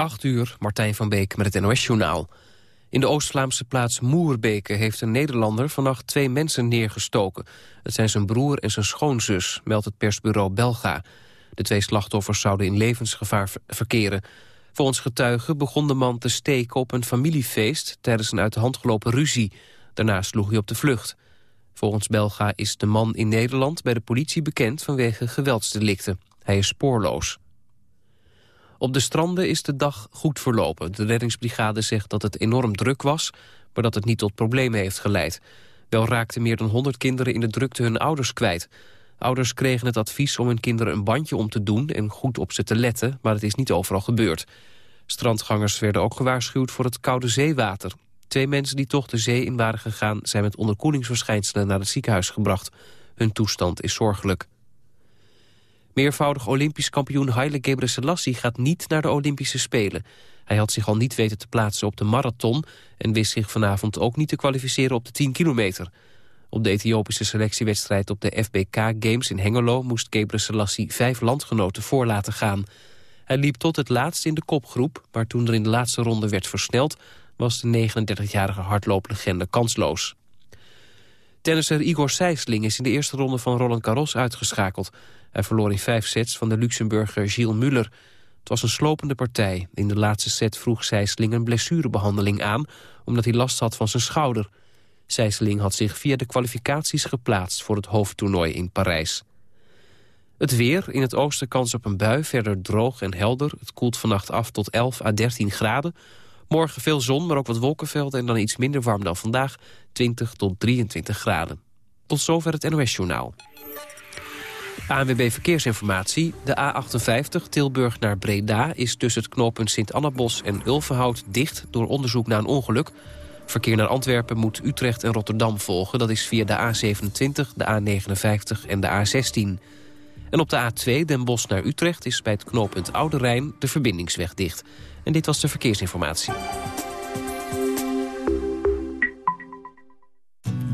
8 uur, Martijn van Beek met het NOS-journaal. In de Oost-Vlaamse plaats Moerbeke heeft een Nederlander vannacht twee mensen neergestoken. Het zijn zijn broer en zijn schoonzus, meldt het persbureau Belga. De twee slachtoffers zouden in levensgevaar verkeren. Volgens getuigen begon de man te steken op een familiefeest... tijdens een uit de hand gelopen ruzie. Daarna sloeg hij op de vlucht. Volgens Belga is de man in Nederland bij de politie bekend... vanwege geweldsdelicten. Hij is spoorloos. Op de stranden is de dag goed verlopen. De reddingsbrigade zegt dat het enorm druk was... maar dat het niet tot problemen heeft geleid. Wel raakten meer dan 100 kinderen in de drukte hun ouders kwijt. Ouders kregen het advies om hun kinderen een bandje om te doen... en goed op ze te letten, maar het is niet overal gebeurd. Strandgangers werden ook gewaarschuwd voor het koude zeewater. Twee mensen die toch de zee in waren gegaan... zijn met onderkoelingsverschijnselen naar het ziekenhuis gebracht. Hun toestand is zorgelijk. Meervoudig Olympisch kampioen Haile Gebrselassie gaat niet naar de Olympische Spelen. Hij had zich al niet weten te plaatsen op de marathon... en wist zich vanavond ook niet te kwalificeren op de 10 kilometer. Op de Ethiopische selectiewedstrijd op de FBK Games in Hengelo... moest Gebrselassie vijf landgenoten voor laten gaan. Hij liep tot het laatst in de kopgroep... maar toen er in de laatste ronde werd versneld... was de 39-jarige hardlooplegende kansloos. Tennisser Igor Sijsling is in de eerste ronde van Roland Garros uitgeschakeld. Hij verloor in vijf sets van de Luxemburger Gilles Muller. Het was een slopende partij. In de laatste set vroeg Sijsling een blessurebehandeling aan... omdat hij last had van zijn schouder. Sijsling had zich via de kwalificaties geplaatst... voor het hoofdtoernooi in Parijs. Het weer, in het oosten kans op een bui, verder droog en helder. Het koelt vannacht af tot 11 à 13 graden. Morgen veel zon, maar ook wat wolkenvelden en dan iets minder warm dan vandaag. 20 tot 23 graden. Tot zover het NOS-journaal. ANWB Verkeersinformatie. De A58 Tilburg naar Breda is tussen het knooppunt Sint-Annabos en Ulvenhout dicht door onderzoek naar een ongeluk. Verkeer naar Antwerpen moet Utrecht en Rotterdam volgen. Dat is via de A27, de A59 en de A16. En op de A2 Den Bosch naar Utrecht is bij het knooppunt Oude Rijn de verbindingsweg dicht. En dit was de verkeersinformatie.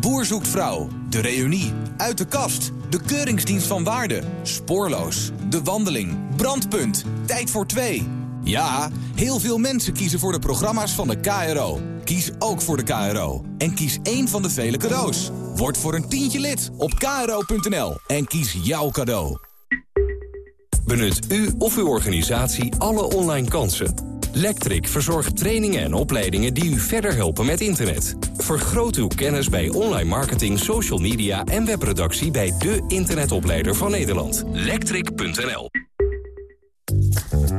Boer zoekt vrouw, de reunie, uit de kast, de keuringsdienst van waarde, spoorloos, de wandeling, brandpunt, tijd voor twee. Ja, heel veel mensen kiezen voor de programma's van de KRO. Kies ook voor de KRO en kies één van de vele cadeaus. Word voor een tientje lid op kro.nl en kies jouw cadeau. Benut u of uw organisatie alle online kansen Lectric verzorgt trainingen en opleidingen die u verder helpen met internet. Vergroot uw kennis bij online marketing, social media en webproductie bij de internetopleider van Nederland. Lectric.nl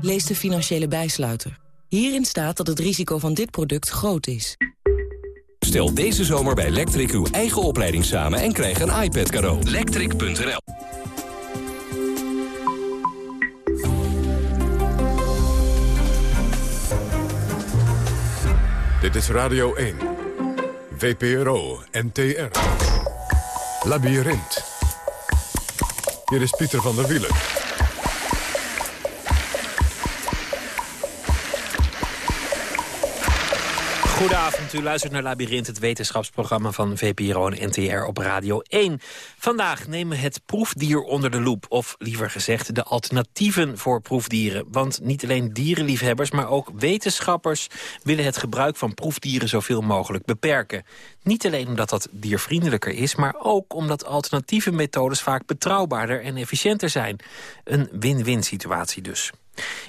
Lees de financiële bijsluiter. Hierin staat dat het risico van dit product groot is. Stel deze zomer bij Electric uw eigen opleiding samen en krijg een iPad cadeau. Electric.nl Dit is Radio 1. VPRO NTR. Labyrinth. Hier is Pieter van der Wielen. Goedenavond, u luistert naar Labyrinth, het wetenschapsprogramma van VPRO en NTR op Radio 1. Vandaag nemen we het proefdier onder de loep, of liever gezegd de alternatieven voor proefdieren. Want niet alleen dierenliefhebbers, maar ook wetenschappers willen het gebruik van proefdieren zoveel mogelijk beperken. Niet alleen omdat dat diervriendelijker is, maar ook omdat alternatieve methodes vaak betrouwbaarder en efficiënter zijn. Een win-win situatie dus.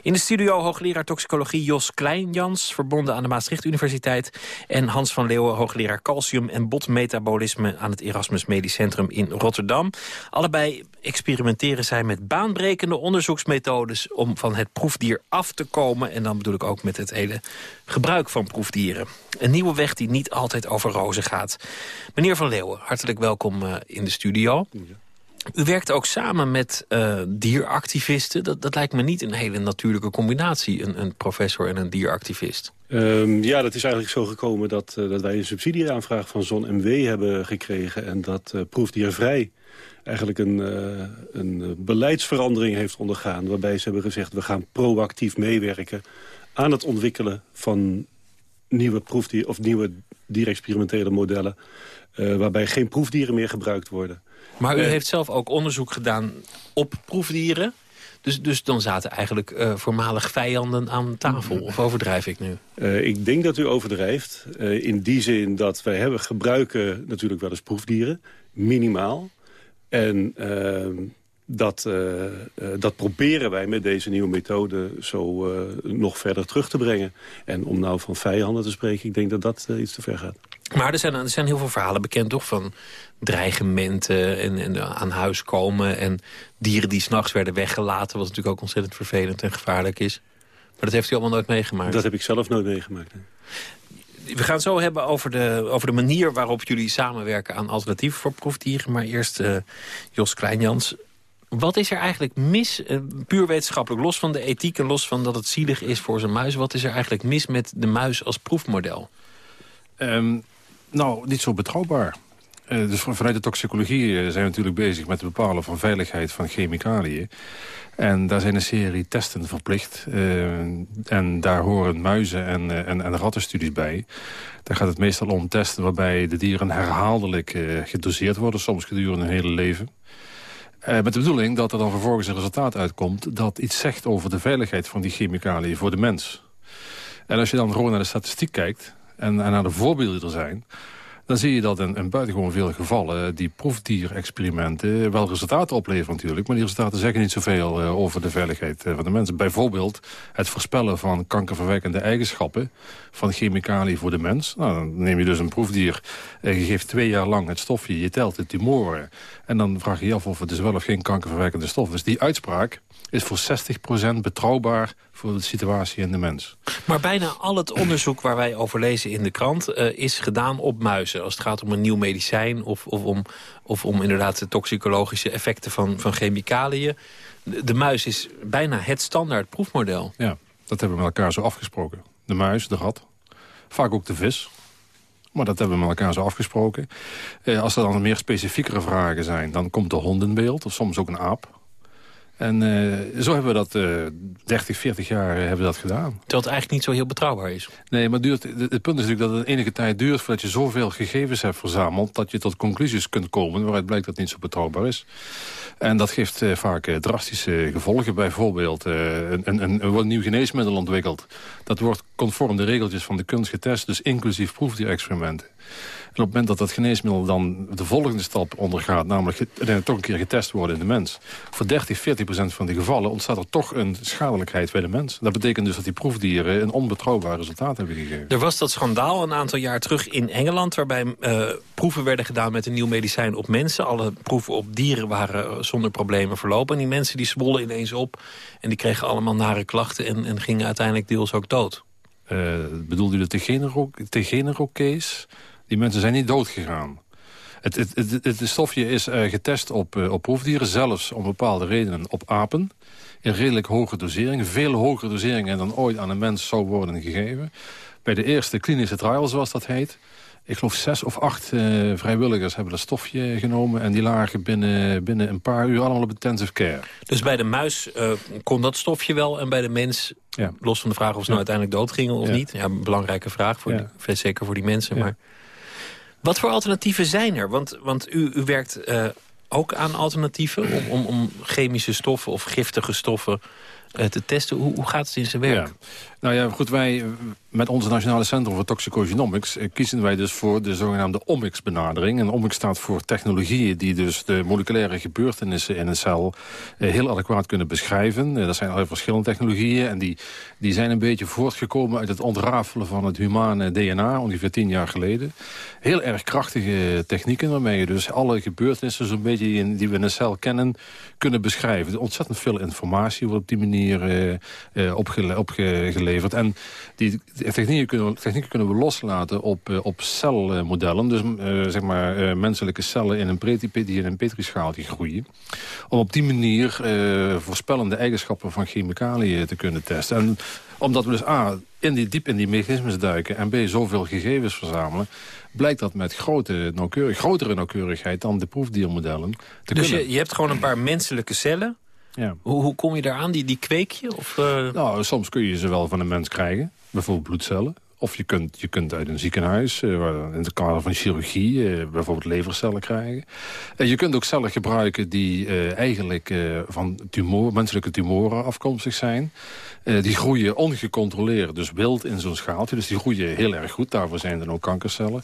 In de studio hoogleraar toxicologie Jos Kleinjans... verbonden aan de Maastricht Universiteit... en Hans van Leeuwen, hoogleraar calcium en botmetabolisme... aan het Erasmus Medisch Centrum in Rotterdam. Allebei experimenteren zij met baanbrekende onderzoeksmethodes... om van het proefdier af te komen. En dan bedoel ik ook met het hele gebruik van proefdieren. Een nieuwe weg die niet altijd over rozen gaat. Meneer van Leeuwen, hartelijk welkom eh, in de studio. U werkt ook samen met uh, dieractivisten. Dat, dat lijkt me niet een hele natuurlijke combinatie, een, een professor en een dieractivist. Um, ja, dat is eigenlijk zo gekomen dat, uh, dat wij een subsidieaanvraag van ZonMW hebben gekregen... en dat uh, Proefdiervrij eigenlijk een, een beleidsverandering heeft ondergaan... waarbij ze hebben gezegd, we gaan proactief meewerken aan het ontwikkelen van nieuwe, proefdier, of nieuwe dierexperimentele modellen... waarbij geen proefdieren meer gebruikt worden. Maar u heeft zelf ook onderzoek gedaan op proefdieren... Dus, dus dan zaten eigenlijk uh, voormalig vijanden aan tafel. Of overdrijf ik nu? Uh, ik denk dat u overdrijft. In die zin dat wij hebben, gebruiken natuurlijk wel eens proefdieren. Minimaal. En ehm, dat, dat proberen wij met deze nieuwe methode zo nog verder terug te brengen. En om nou van vijanden te spreken, ik denk dat dat iets te ver gaat. Maar er zijn, er zijn heel veel verhalen bekend toch van dreigementen en, en aan huis komen... en dieren die s'nachts werden weggelaten... wat natuurlijk ook ontzettend vervelend en gevaarlijk is. Maar dat heeft u allemaal nooit meegemaakt? Dat heb ik zelf nooit meegemaakt. We gaan het zo hebben over de, over de manier waarop jullie samenwerken... aan alternatieven voor proefdieren. Maar eerst uh, Jos Kleinjans. Wat is er eigenlijk mis, uh, puur wetenschappelijk, los van de ethiek... en los van dat het zielig is voor zijn muis... wat is er eigenlijk mis met de muis als proefmodel? Um, nou, niet zo betrouwbaar. Uh, dus vanuit de toxicologie zijn we natuurlijk bezig met het bepalen van veiligheid van chemicaliën. En daar zijn een serie testen verplicht. Uh, en daar horen muizen en, en, en rattenstudies bij. Daar gaat het meestal om testen waarbij de dieren herhaaldelijk gedoseerd worden. Soms gedurende hun hele leven. met de bedoeling dat er dan vervolgens een resultaat uitkomt... dat iets zegt over de veiligheid van die chemicaliën voor de mens. En als je dan gewoon naar de statistiek kijkt en, en naar de voorbeelden er zijn dan zie je dat in, buitengewoon veel gevallen... die proefdierexperimenten wel resultaten opleveren natuurlijk... maar die resultaten zeggen niet zoveel uh, over de veiligheid uh, van de mensen. Bijvoorbeeld het voorspellen van kankerverwekkende eigenschappen... van chemicaliën voor de mens. Nou, dan neem je dus een proefdier, uh, je geeft twee jaar lang het stofje... je telt de tumoren en dan vraag je je af of het dus wel of geen kankerverwekkende stof is. Die uitspraak is voor 60% betrouwbaar voor de situatie in de mens. Maar bijna al het onderzoek waar wij over lezen in de krant... Uh, is gedaan op muizen. Als het gaat om een nieuw medicijn of, of, om, of om inderdaad de toxicologische effecten van, van chemicaliën. De, de muis is bijna het standaard proefmodel. Ja, dat hebben we met elkaar zo afgesproken. De muis, de rat, vaak ook de vis... Maar dat hebben we met elkaar zo afgesproken. Eh, als er dan meer specifiekere vragen zijn... dan komt de hond in beeld, of soms ook een aap. En uh, zo hebben we dat uh, 30, 40 jaar uh, hebben we dat gedaan. Terwijl het eigenlijk niet zo heel betrouwbaar is. Nee, maar duurt, het punt is natuurlijk dat het enige tijd duurt... voordat je zoveel gegevens hebt verzameld... dat je tot conclusies kunt komen waaruit blijkt dat het niet zo betrouwbaar is. En dat geeft uh, vaak drastische gevolgen. Bijvoorbeeld een, een, een, een nieuw geneesmiddel ontwikkeld. Dat wordt conform de regeltjes van de kunst getest... dus inclusief proefdierexperimenten. En op het moment dat dat geneesmiddel dan de volgende stap ondergaat... namelijk toch een keer getest worden in de mens... voor 30, 40 procent van die gevallen ontstaat er toch een schadelijkheid bij de mens. Dat betekent dus dat die proefdieren een onbetrouwbaar resultaat hebben gegeven. Er was dat schandaal een aantal jaar terug in Engeland... waarbij uh, proeven werden gedaan met een nieuw medicijn op mensen. Alle proeven op dieren waren zonder problemen verlopen. En die mensen die zwollen ineens op en die kregen allemaal nare klachten... en, en gingen uiteindelijk deels ook dood. Uh, bedoelde u de Tegenero-case? Die mensen zijn niet dood gegaan. Het, het, het, het stofje is uh, getest op, uh, op proefdieren, zelfs om bepaalde redenen op apen. In redelijk hoge doseringen, veel hogere doseringen dan ooit aan een mens zou worden gegeven. Bij de eerste klinische trial, zoals dat heet, ik geloof zes of acht uh, vrijwilligers hebben dat stofje genomen... en die lagen binnen, binnen een paar uur allemaal op intensive care. Dus bij de muis uh, kon dat stofje wel en bij de mens... Ja. los van de vraag of ze nou uiteindelijk doodgingen of ja. niet... Ja, een belangrijke vraag, voor die, zeker voor die mensen, maar... Wat voor alternatieven zijn er? Want, want u, u werkt uh, ook aan alternatieven om, om, om chemische stoffen of giftige stoffen te testen. Hoe, hoe gaat het in zijn werk? Nou ja, goed, wij met ons Nationale Centrum voor Toxicogenomics... Eh, kiezen wij dus voor de zogenaamde omics-benadering. En omics staat voor technologieën die dus de moleculaire gebeurtenissen in een cel... Eh, heel adequaat kunnen beschrijven. Eh, dat zijn allerlei verschillende technologieën. En die, die zijn een beetje voortgekomen uit het ontrafelen van het humane DNA... ongeveer tien jaar geleden. Heel erg krachtige technieken waarmee je dus alle gebeurtenissen... zo'n beetje die, we in een cel kennen, kunnen beschrijven. Ontzettend veel informatie op die manier manier opgeleverd. En die technieken kunnen, technieken kunnen we loslaten op, op celmodellen. Dus zeg maar menselijke cellen in een, die in een petrischaaltje groeien. Om op die manier voorspellende eigenschappen van chemicaliën te kunnen testen. En omdat we dus A, in die, diep in die mechanismes duiken... en B, zoveel gegevens verzamelen... blijkt dat met grote nauwkeurig, grotere nauwkeurigheid... dan de proefdiermodellen te dus Je, je hebt gewoon een paar menselijke cellen... Ja. Hoe, hoe kom je daaraan? Die, die kweek je? Of, uh... Nou, soms kun je ze wel van een mens krijgen. Bijvoorbeeld bloedcellen. Of je kunt, je kunt uit een ziekenhuis, uh, in het kader van chirurgie, uh, bijvoorbeeld levercellen krijgen. En je kunt ook cellen gebruiken die uh, eigenlijk van menselijke tumoren afkomstig zijn. Die groeien ongecontroleerd, dus wild in zo'n schaaltje. Dus die groeien heel erg goed. Daarvoor zijn er ook kankercellen.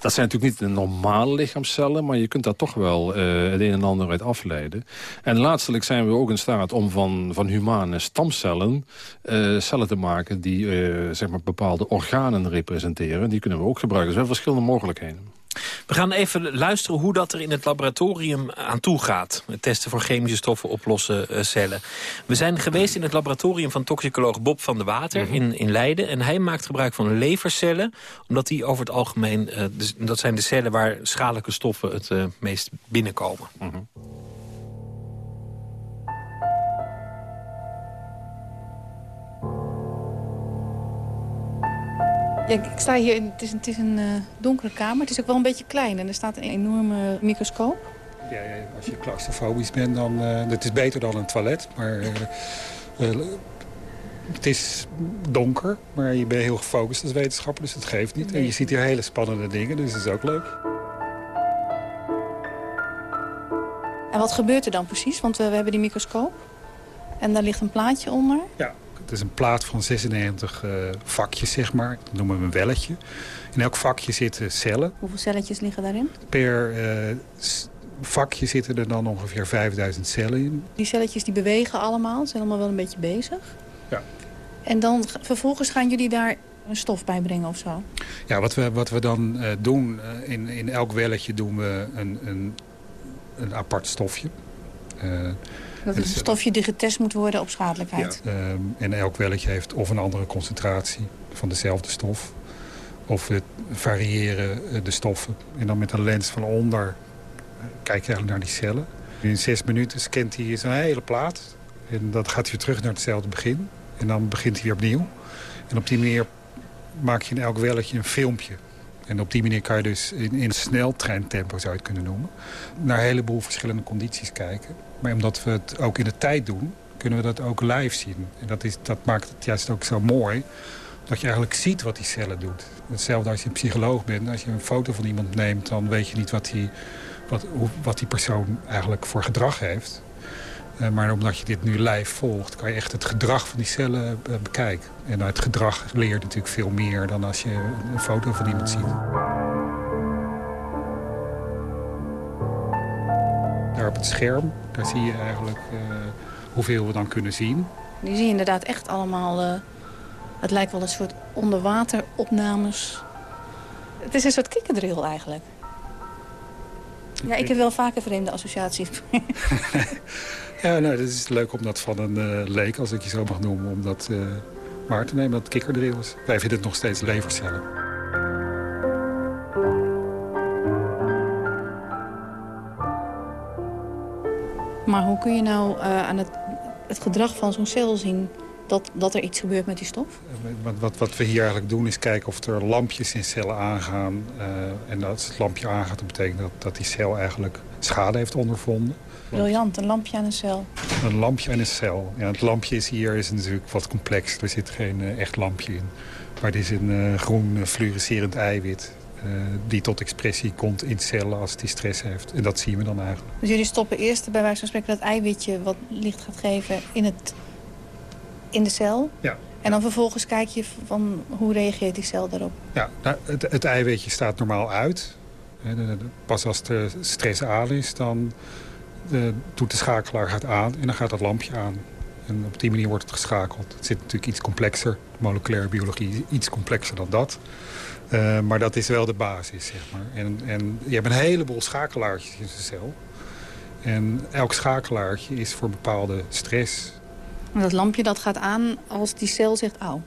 Dat zijn natuurlijk niet de normale lichaamscellen... maar je kunt daar toch wel het een en ander uit afleiden. En laatstelijk zijn we ook in staat om van, van humane stamcellen... Cellen te maken die zeg maar bepaalde representeren. Die kunnen we ook gebruiken. Dus we hebben verschillende mogelijkheden. We gaan even luisteren hoe dat er in het laboratorium aan toe gaat. Het testen voor chemische stoffen op losse uh, cellen. We zijn geweest in het laboratorium van toxicoloog Bob van der Water mhm. in, in Leiden. En hij maakt gebruik van levercellen. Omdat die over het algemeen, uh, dat zijn de cellen waar schadelijke stoffen het uh, meest binnenkomen. Mhm. Ja, ik sta hier, in, het is, het is een uh, donkere kamer. Het is ook wel een beetje klein en er staat een enorme microscoop. Ja, ja als je claustrofobisch bent, dan uh, het is beter dan een toilet. Maar uh, het is donker, maar je bent heel gefocust als wetenschapper, dus het geeft niet. En je ziet hier hele spannende dingen, dus dat is ook leuk. En wat gebeurt er dan precies? Want we, we hebben die microscoop en daar ligt een plaatje onder. Ja, het is een plaat van 96 uh, vakjes, zeg maar. Dat noemen we een welletje. In elk vakje zitten cellen. Hoeveel celletjes liggen daarin? Per uh, vakje zitten er dan ongeveer 5000 cellen in. Die celletjes die bewegen allemaal, zijn allemaal wel een beetje bezig. Ja. En dan vervolgens gaan jullie daar een stof bij brengen of zo? Ja, wat we, wat we dan uh, doen, in, in elk welletje doen we een, een, een apart stofje. Uh, dat is een stofje die getest moet worden op schadelijkheid. Ja, ehm, en elk welletje heeft of een andere concentratie van dezelfde stof. Of we variëren eh, de stoffen. En dan met een lens van onder kijk je eigenlijk naar die cellen. In zes minuten scant hij zo'n hele plaat. En dat gaat weer terug naar hetzelfde begin. En dan begint hij weer opnieuw. En op die manier maak je in elk welletje een filmpje. En op die manier kan je dus in, in sneltreintempo zou je het kunnen noemen... naar een heleboel verschillende condities kijken. Maar omdat we het ook in de tijd doen, kunnen we dat ook live zien. En dat, is, dat maakt het juist ook zo mooi dat je eigenlijk ziet wat die cellen doet. Hetzelfde als je een psycholoog bent. Als je een foto van iemand neemt, dan weet je niet wat die, wat, wat die persoon eigenlijk voor gedrag heeft. Uh, maar omdat je dit nu live volgt, kan je echt het gedrag van die cellen uh, bekijken. En uit gedrag leer je natuurlijk veel meer dan als je een foto van iemand ziet. Op het scherm, daar zie je eigenlijk uh, hoeveel we dan kunnen zien. Nu zie je inderdaad echt allemaal... het lijkt wel een soort onderwateropnames. Het is een soort kikkerdrill eigenlijk. Ja, ik heb wel vaker vreemde associaties. Ja, nou, het is leuk om dat van een uh, leek, als ik je zo mag noemen, om dat waar te nemen, dat het kikkerdrill is. Wij vinden het nog steeds levercellen. Maar hoe kun je nou uh, aan het, het gedrag van zo'n cel zien dat, dat er iets gebeurt met die stof? Wat, wat, wat, we hier eigenlijk doen is kijken of er lampjes in cellen aangaan. en als het lampje aangaat, dat betekent dat, dat die cel eigenlijk schade heeft ondervonden. Briljant, een lampje aan een cel. Een lampje aan een cel. Ja, het lampje is hier is natuurlijk wat complex. Er zit geen uh, echt lampje in. Maar het is een uh, groen fluorescerend eiwit... die tot expressie komt in cellen als die stress heeft. En dat zien we dan eigenlijk. Dus jullie stoppen eerst bij wijze van spreken dat eiwitje... wat licht gaat geven in, het, in de cel? Ja. En dan vervolgens kijk je van hoe reageert die cel daarop? Ja, nou, het, het eiwitje staat normaal uit. Pas als de stress aan is, dan de, doet de schakelaar gaat aan en dan gaat dat lampje aan. En op die manier wordt het geschakeld. Het zit natuurlijk iets complexer. Moleculaire biologie iets complexer dan dat. Uh, maar dat is wel de basis, zeg maar. En, en je hebt een heleboel schakelaartjes in zijn cel. En elk schakelaartje is voor bepaalde stress Dat lampje dat gaat aan als die cel zegt auw.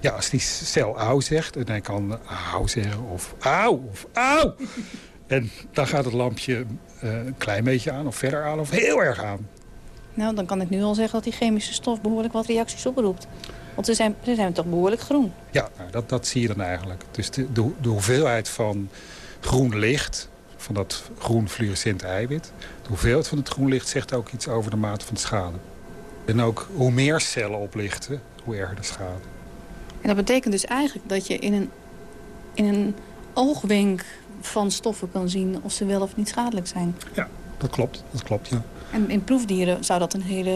Ja, als die cel auw zegt, en hij kan auw zeggen of auw of auw. En dan gaat het lampje uh, een klein beetje aan of verder aan of heel erg aan. Nou, dan kan ik nu al zeggen dat die chemische stof behoorlijk wat reacties oproept. Want ze zijn, ze zijn toch behoorlijk groen. Ja, nou, dat, dat zie je dan eigenlijk. Dus de, de, de hoeveelheid van groen licht, van dat groen fluorescente eiwit... de hoeveelheid van het groen licht zegt ook iets over de mate van de schade. En ook hoe meer cellen oplichten, hoe erger de schade. En dat betekent dus eigenlijk dat je in een, in een oogwenk van stoffen kan zien of ze wel of niet schadelijk zijn. Ja, dat klopt. Dat klopt, ja. En in proefdieren zou dat een hele,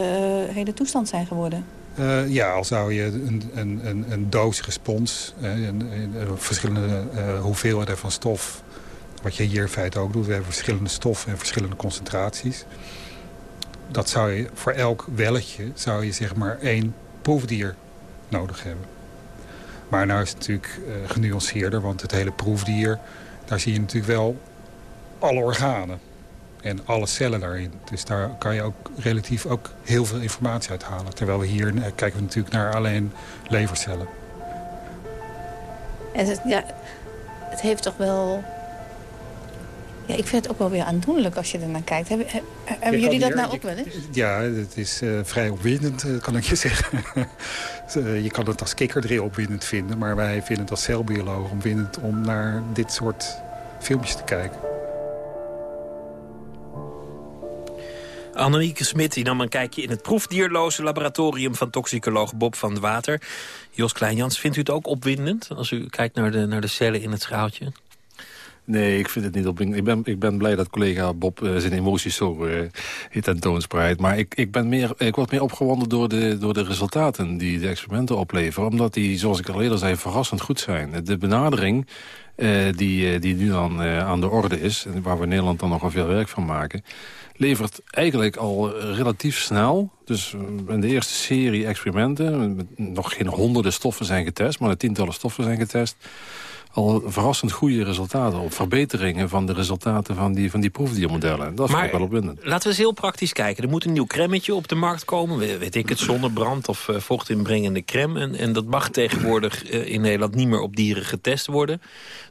uh, hele toestand zijn geworden? Uh, ja, al zou je een, een, een, een doosrespons, een, een, verschillende uh, hoeveelheden van stof... wat je hier in feite ook doet, we hebben verschillende stoffen en verschillende concentraties... dat zou je voor elk welletje zou je zeg maar één proefdier nodig hebben. Maar nou is het natuurlijk genuanceerder, want het hele proefdier... daar zie je natuurlijk wel alle organen en alle cellen daarin. Dus daar kan je ook relatief ook heel veel informatie uit halen. Terwijl we hier eh, kijken we natuurlijk naar alleen levercellen. En het, ja, het heeft toch wel... Ja, ik vind het ook wel weer aandoenlijk als je er naar kijkt. Hebben, hebben jullie dat nou ook wel eens? Ja, het is uh, vrij opwindend, uh, kan ik je zeggen. je kan het als kikkerdrill opwindend vinden... maar wij vinden het als celbioloog opwindend om naar dit soort filmpjes te kijken. Annemieke Smit die nam een kijkje in het proefdierloze laboratorium... van toxicoloog Bob van Water. Jos Kleinjans, vindt u het ook opwindend... als u kijkt naar de, naar de cellen in het schaaltje? Nee, ik vind het niet opwindend. Ik ben, ik ben blij dat collega Bob uh, zijn emoties zo uh, tentoonspreidt. Maar ik, ik, ben meer, ik word meer opgewonden door de, door de resultaten die de experimenten opleveren. Omdat die, zoals ik al eerder zei, verrassend goed zijn. De benadering die, die nu dan aan de orde is... en waar we in Nederland dan nog veel werk van maken levert eigenlijk al relatief snel... dus eh, in de eerste serie experimenten... nog geen honderden stoffen zijn getest... maar tientallen stoffen zijn getest... al verrassend goede resultaten op verbeteringen van de resultaten van die, van die proefdiermodellen. Dat is wel opwindend. Laten we eens heel praktisch kijken. Er moet een nieuw cremmetje op de markt komen. Weet ik het, zonnebrand of uh, vochtinbrengende crème. En, en dat mag tegenwoordig uh, in Nederland niet meer op dieren getest worden.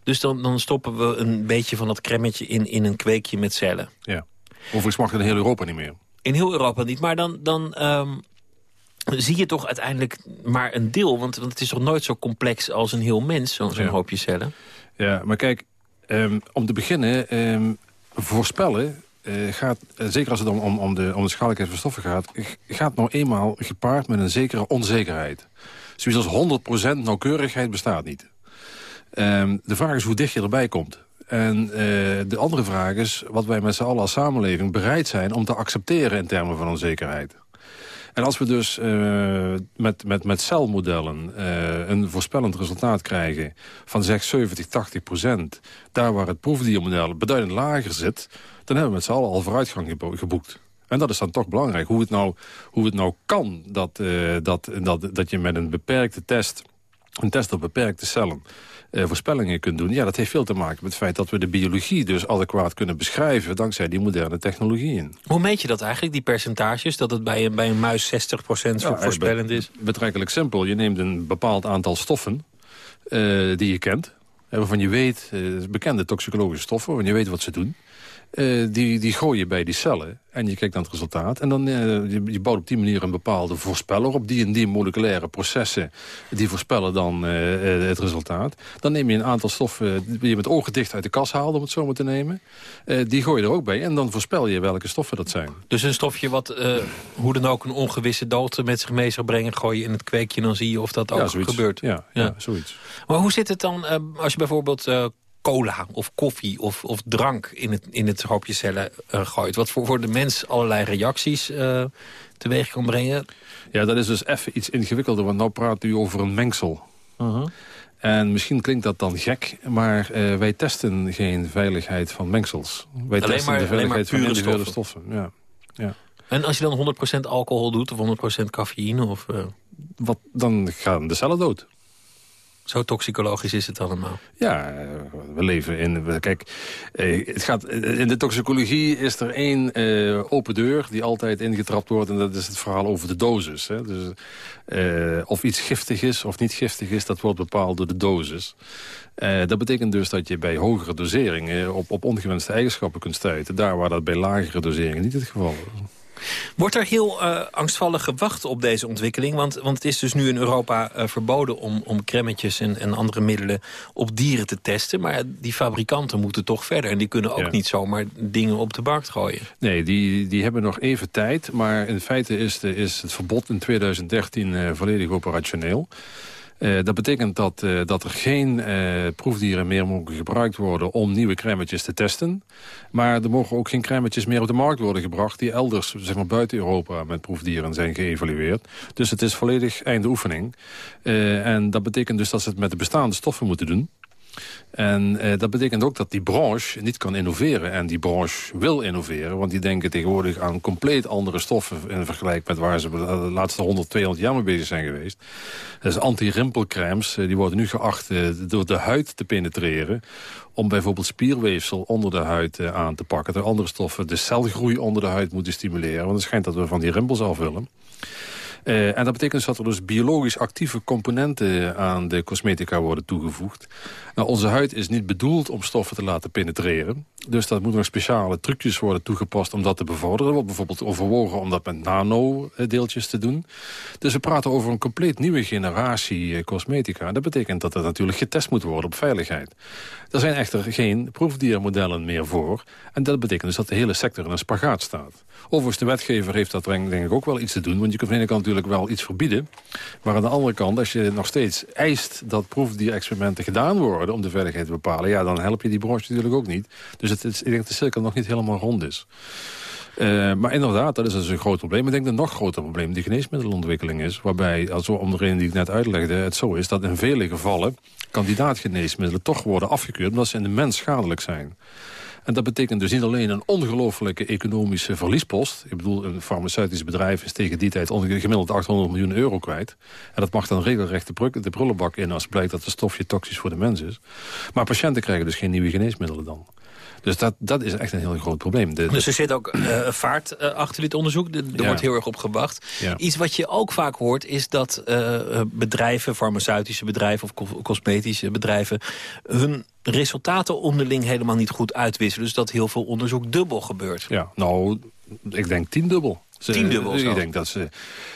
Dus dan, dan stoppen we een beetje van dat cremmetje in, in een kweekje met cellen. Ja. Overigens mag het in heel Europa niet meer. In heel Europa niet, maar dan, dan um, zie je toch uiteindelijk maar een deel. Want, want het is toch nooit zo complex als een heel mens, zo'n zo hoopje cellen. Ja, maar kijk, um, om te beginnen, um, voorspellen uh, gaat, uh, zeker als het om, om, om, de, om de schadelijkheid van stoffen gaat... gaat nou eenmaal gepaard met een zekere onzekerheid. Zoiets als 100% nauwkeurigheid bestaat niet. Um, de vraag is hoe dicht je erbij komt. En uh, de andere vraag is wat wij met z'n allen als samenleving bereid zijn om te accepteren in termen van onzekerheid. En als we dus uh, met, met, met celmodellen uh, een voorspellend resultaat krijgen van zeg 70, 80 procent, daar waar het proefdiermodel beduidend lager zit, dan hebben we met z'n allen al vooruitgang geboekt. En dat is dan toch belangrijk. Hoe het nou, hoe het nou kan dat, uh, dat, dat, dat je met een beperkte test, een test op beperkte cellen uh, voorspellingen kunt doen. Ja, dat heeft veel te maken met het feit dat we de biologie dus adequaat kunnen beschrijven... dankzij die moderne technologieën. Hoe meet je dat eigenlijk, die percentages? Dat het bij een, bij een muis 60% ja, voorspellend is? Betrekkelijk simpel. Je neemt een bepaald aantal stoffen uh, die je kent... waarvan je weet, uh, bekende toxicologische stoffen, waarvan je weet wat ze doen... Uh, die, die gooi je bij die cellen en je kijkt naar het resultaat. En dan uh, je, je, bouwt op die manier een bepaalde voorspeller op. Die en die moleculaire processen, die voorspellen dan uh, het resultaat. Dan neem je een aantal stoffen die je met ogen dicht uit de kas haalt, om het zo maar te nemen. die gooi je er ook bij en dan voorspel je welke stoffen dat zijn. Dus een stofje wat hoe dan ook een ongewisse dood met zich mee zou brengen... gooi je in het kweekje en dan zie je of dat ook ja, gebeurt. Ja, ja. ja, zoiets. Maar hoe zit het dan als je bijvoorbeeld cola of koffie of, of drank in het, in het hoopje cellen uh, gooit. Wat voor, voor de mens allerlei reacties uh, teweeg kan brengen. Ja, dat is dus even iets ingewikkelder, want nu praat u over een mengsel. Uh -huh. En misschien klinkt dat dan gek, maar uh, wij testen geen veiligheid van mengsels. Wij alleen testen maar, de veiligheid van individuele stoffen. stoffen. Ja. Ja. En als je dan 100% alcohol doet of 100% cafeïne? Of, Wat, dan gaan de cellen dood. Zo toxicologisch is het allemaal. Ja, we leven in... Kijk, eh, het gaat, in de toxicologie is er één uh, open deur die altijd ingetrapt wordt. En dat is het verhaal over de dosis. Hè. Dus, of iets giftig is of niet giftig is, dat wordt bepaald door de dosis. dat betekent dus dat je bij hogere doseringen op, op ongewenste eigenschappen kunt stuiten. Daar waar dat bij lagere doseringen niet het geval is. Wordt er heel uh, angstvallig gewacht op deze ontwikkeling? Want, want het is dus nu in Europa uh, verboden om, om cremmetjes en, en andere middelen op dieren te testen. Maar die fabrikanten moeten toch verder. En die kunnen ook niet zomaar dingen op de markt gooien. Nee, die, die hebben nog even tijd. Maar in feite is, de, is het verbod in 2013 uh, eh, volledig operationeel. Uh, dat betekent dat, uh, dat er geen uh, proefdieren meer mogen gebruikt worden om nieuwe crèmetjes te testen. Maar er mogen ook geen crèmetjes meer op de markt worden gebracht die elders, zeg maar buiten Europa, met proefdieren zijn geëvalueerd. Dus het is volledig einde oefening. en dat betekent dus dat ze het met de bestaande stoffen moeten doen. En eh, dat betekent ook dat die branche niet kan innoveren. En die branche wil innoveren, want die denken tegenwoordig aan compleet andere stoffen... in vergelijking met waar ze de laatste 100, 200 jaar mee bezig zijn geweest. Dus anti-rimpelcremes, eh, die worden nu geacht eh, door de huid te penetreren om bijvoorbeeld spierweefsel onder de huid aan te pakken. De andere stoffen de celgroei onder de huid moeten stimuleren. Want het schijnt dat we van die rimpels afvullen. Uh, en dat betekent dus dat er dus biologisch actieve componenten aan de cosmetica worden toegevoegd. Nou, onze huid is niet bedoeld om stoffen te laten penetreren. Dus dat moeten nog speciale trucjes worden toegepast om dat te bevorderen. Er wordt bijvoorbeeld overwogen om dat met nano-deeltjes te doen. Dus we praten over een compleet nieuwe generatie eh, cosmetica. Dat betekent dat het natuurlijk getest moet worden op veiligheid. Er zijn echter geen proefdiermodellen meer voor. En dat betekent dus dat de hele sector in een spagaat staat. Overigens, de wetgever heeft dat denk ik ook wel iets te doen. Want je kunt van de ene kant wel iets verbieden. Maar aan de andere kant, als je nog steeds eist dat proefdierexperimenten gedaan worden... om de veiligheid te bepalen, ja, dan help je die branche natuurlijk ook niet. Dus het is, ik denk dat de cirkel nog niet helemaal rond is. Uh, maar inderdaad, dat is dus een groot probleem. Ik denk dat een nog groter probleem de geneesmiddelenontwikkeling is. Waarbij, als om de reden die ik net uitlegde, het zo is dat in vele gevallen kandidaatgeneesmiddelen toch worden afgekeurd omdat ze in de mens schadelijk zijn. En dat betekent dus niet alleen een ongelofelijke economische verliespost. Ik bedoel, een farmaceutisch bedrijf is tegen die tijd gemiddeld 800 miljoen euro kwijt. En dat mag dan regelrecht de prullenbak in als blijkt dat het stofje toxisch voor de mens is. Maar patiënten krijgen dus geen nieuwe geneesmiddelen dan. Dus dat, dat is echt een heel groot probleem. dus er zit ook uh, vaart uh, achter dit onderzoek. Er wordt heel erg op gewacht. Iets wat je ook vaak hoort is dat uh, bedrijven, farmaceutische bedrijven of cosmetische bedrijven... hun resultaten onderling helemaal niet goed uitwisselen. Dus dat heel veel onderzoek dubbel gebeurt. Ja, nou, ik denk tiendubbel. Tiendubbel Ik denk dat ze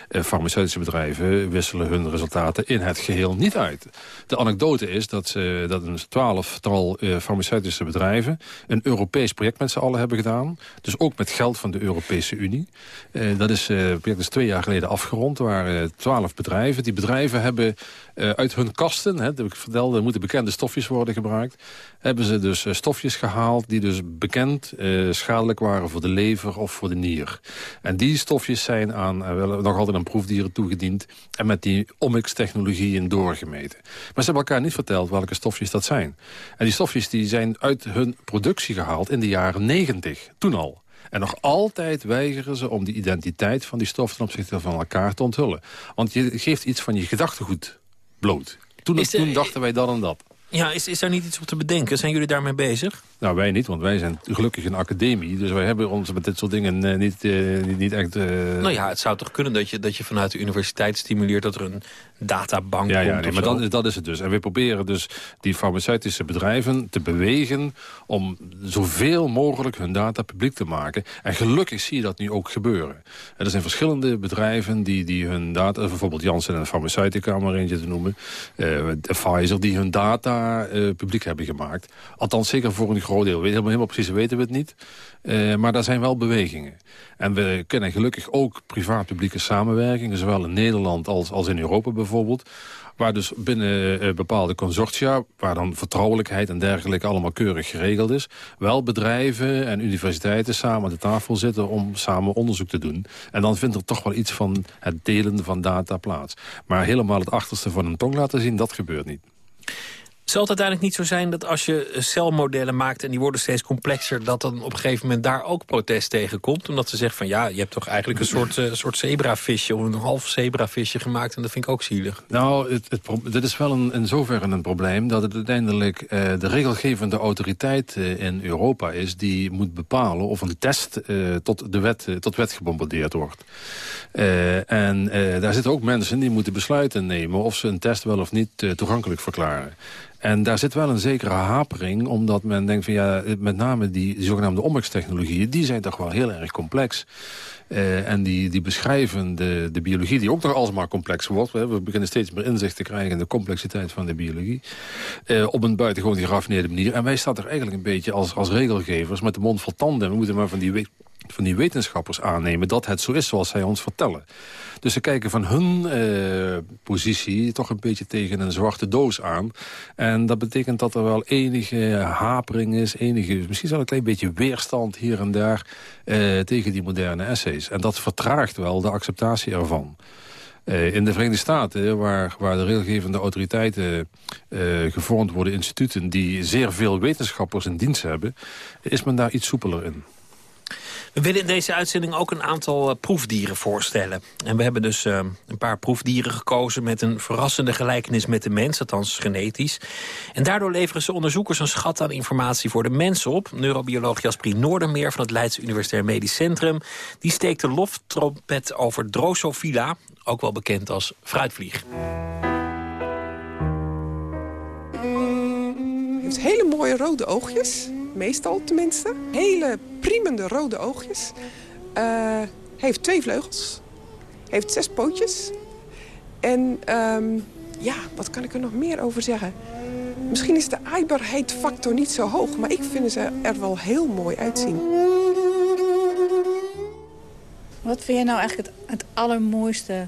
eh, farmaceutische bedrijven wisselen hun resultaten in het geheel niet uit. De anekdote is dat, ze, dat een twaalftal uh, farmaceutische bedrijven... een Europees project met z'n allen hebben gedaan. Dus ook met geld van de Europese Unie. Uh, dat is, uh, project is twee jaar geleden afgerond. Er waren twaalf bedrijven. Die bedrijven hebben uit hun kasten... Hè, ik vertelde, er moeten bekende stofjes worden gebruikt... hebben ze dus stofjes gehaald die dus bekend schadelijk waren... voor de lever of voor de nier. En die stofjes zijn aan nog altijd aan proefdieren toegediend... en met die omics-technologieën doorgemeten. Maar ze hebben elkaar niet verteld welke stofjes dat zijn. En die stofjes die zijn uit hun productie gehaald in de jaren 90, toen al. En nog altijd weigeren ze om die identiteit van die stof... ten opzichte van elkaar te onthullen. Want je geeft iets van je gedachtegoed bloot. Toen, toen dachten wij dat en dat. Ja, is, is daar niet iets op te bedenken? Zijn jullie daarmee bezig? Nou, wij niet, want wij zijn gelukkig een academie. Dus wij hebben ons met dit soort dingen uh, niet, uh, niet, echt... Uh... Nou ja, het zou toch kunnen dat je, dat je vanuit de universiteit stimuleert... dat er een databank ja, komt ja, nee, maar dat, dat is het dus. En we proberen dus die farmaceutische bedrijven te bewegen... om zoveel mogelijk hun data publiek te maken. En gelukkig zie je dat nu ook gebeuren. er zijn verschillende bedrijven die, die hun data... bijvoorbeeld Janssen en Farmaceutica, om er eentje te noemen... Pfizer, die hun data publiek hebben gemaakt. Althans, zeker voor een groot deel. Helemaal, helemaal precies weten we het niet. Uh, maar daar zijn wel bewegingen. En we kennen gelukkig ook privaat-publieke samenwerking. Zowel in Nederland als, als in Europa bijvoorbeeld. Waar dus binnen uh, bepaalde consortia, waar dan vertrouwelijkheid en dergelijke allemaal keurig geregeld is, wel bedrijven en universiteiten samen aan de tafel zitten om samen onderzoek te doen. En dan vindt er toch wel iets van het delen van data plaats. Maar helemaal het achterste van een tong laten zien, dat gebeurt niet. Zal het uiteindelijk niet zo zijn dat als je celmodellen maakt... en die worden steeds complexer... dat dan op een gegeven moment daar ook protest tegen komt? Omdat ze zeggen van ja, je hebt toch eigenlijk een soort, uh, soort zebravisje... of een half zebravisje gemaakt en dat vind ik ook zielig. Nou, het, het, dit is wel een, in zoverre een probleem... dat het uiteindelijk uh, de regelgevende autoriteit uh, in Europa is... die moet bepalen of een test tot, de wet, tot wet gebombardeerd wordt. en daar zitten ook mensen die moeten besluiten nemen... of ze een test wel of niet toegankelijk verklaren. En daar zit wel een zekere hapering, omdat men denkt van ja, met name die zogenaamde ommixtechnologieën, die zijn toch wel heel erg complex. Uh, en die, die beschrijven de, de biologie, die ook nog alsmaar complex wordt. We beginnen steeds meer inzicht te krijgen in de complexiteit van de biologie. Uh, op een buitengewoon geraffineerde manier. En wij staan er eigenlijk een beetje als, als regelgevers met de mond vol tanden. We moeten maar van die, van die wetenschappers aannemen dat het zo is zoals zij ons vertellen. Dus ze kijken van hun uh, positie toch een beetje tegen een zwarte doos aan. En dat betekent dat er wel enige hapering is, enige, misschien wel een klein beetje weerstand hier en daar uh, tegen die moderne essays. En dat vertraagt wel de acceptatie ervan. Uh, in de Verenigde Staten, waar, waar de regelgevende autoriteiten gevormd worden, instituten die zeer veel wetenschappers in dienst hebben, is men daar iets soepeler in. We willen in deze uitzending ook een aantal uh, proefdieren voorstellen. En we hebben dus uh, een paar proefdieren gekozen met een verrassende gelijkenis met de mens, althans genetisch. En daardoor leveren ze onderzoekers een schat aan informatie voor de mens op. Neurobioloog Jasper Noordermeer van het Leidse Universitair Medisch Centrum, die steekt de loftrompet over Drosophila, ook wel bekend als fruitvlieg. heeft hele mooie rode oogjes. Meestal tenminste. Hele priemende rode oogjes. Uh, heeft twee vleugels. Heeft zes pootjes. En um, ja, wat kan ik er nog meer over zeggen? Misschien is de aaibaarheidsfactor niet zo hoog... maar ik vind ze er wel heel mooi uitzien. Wat vind jij nou eigenlijk het, het allermooiste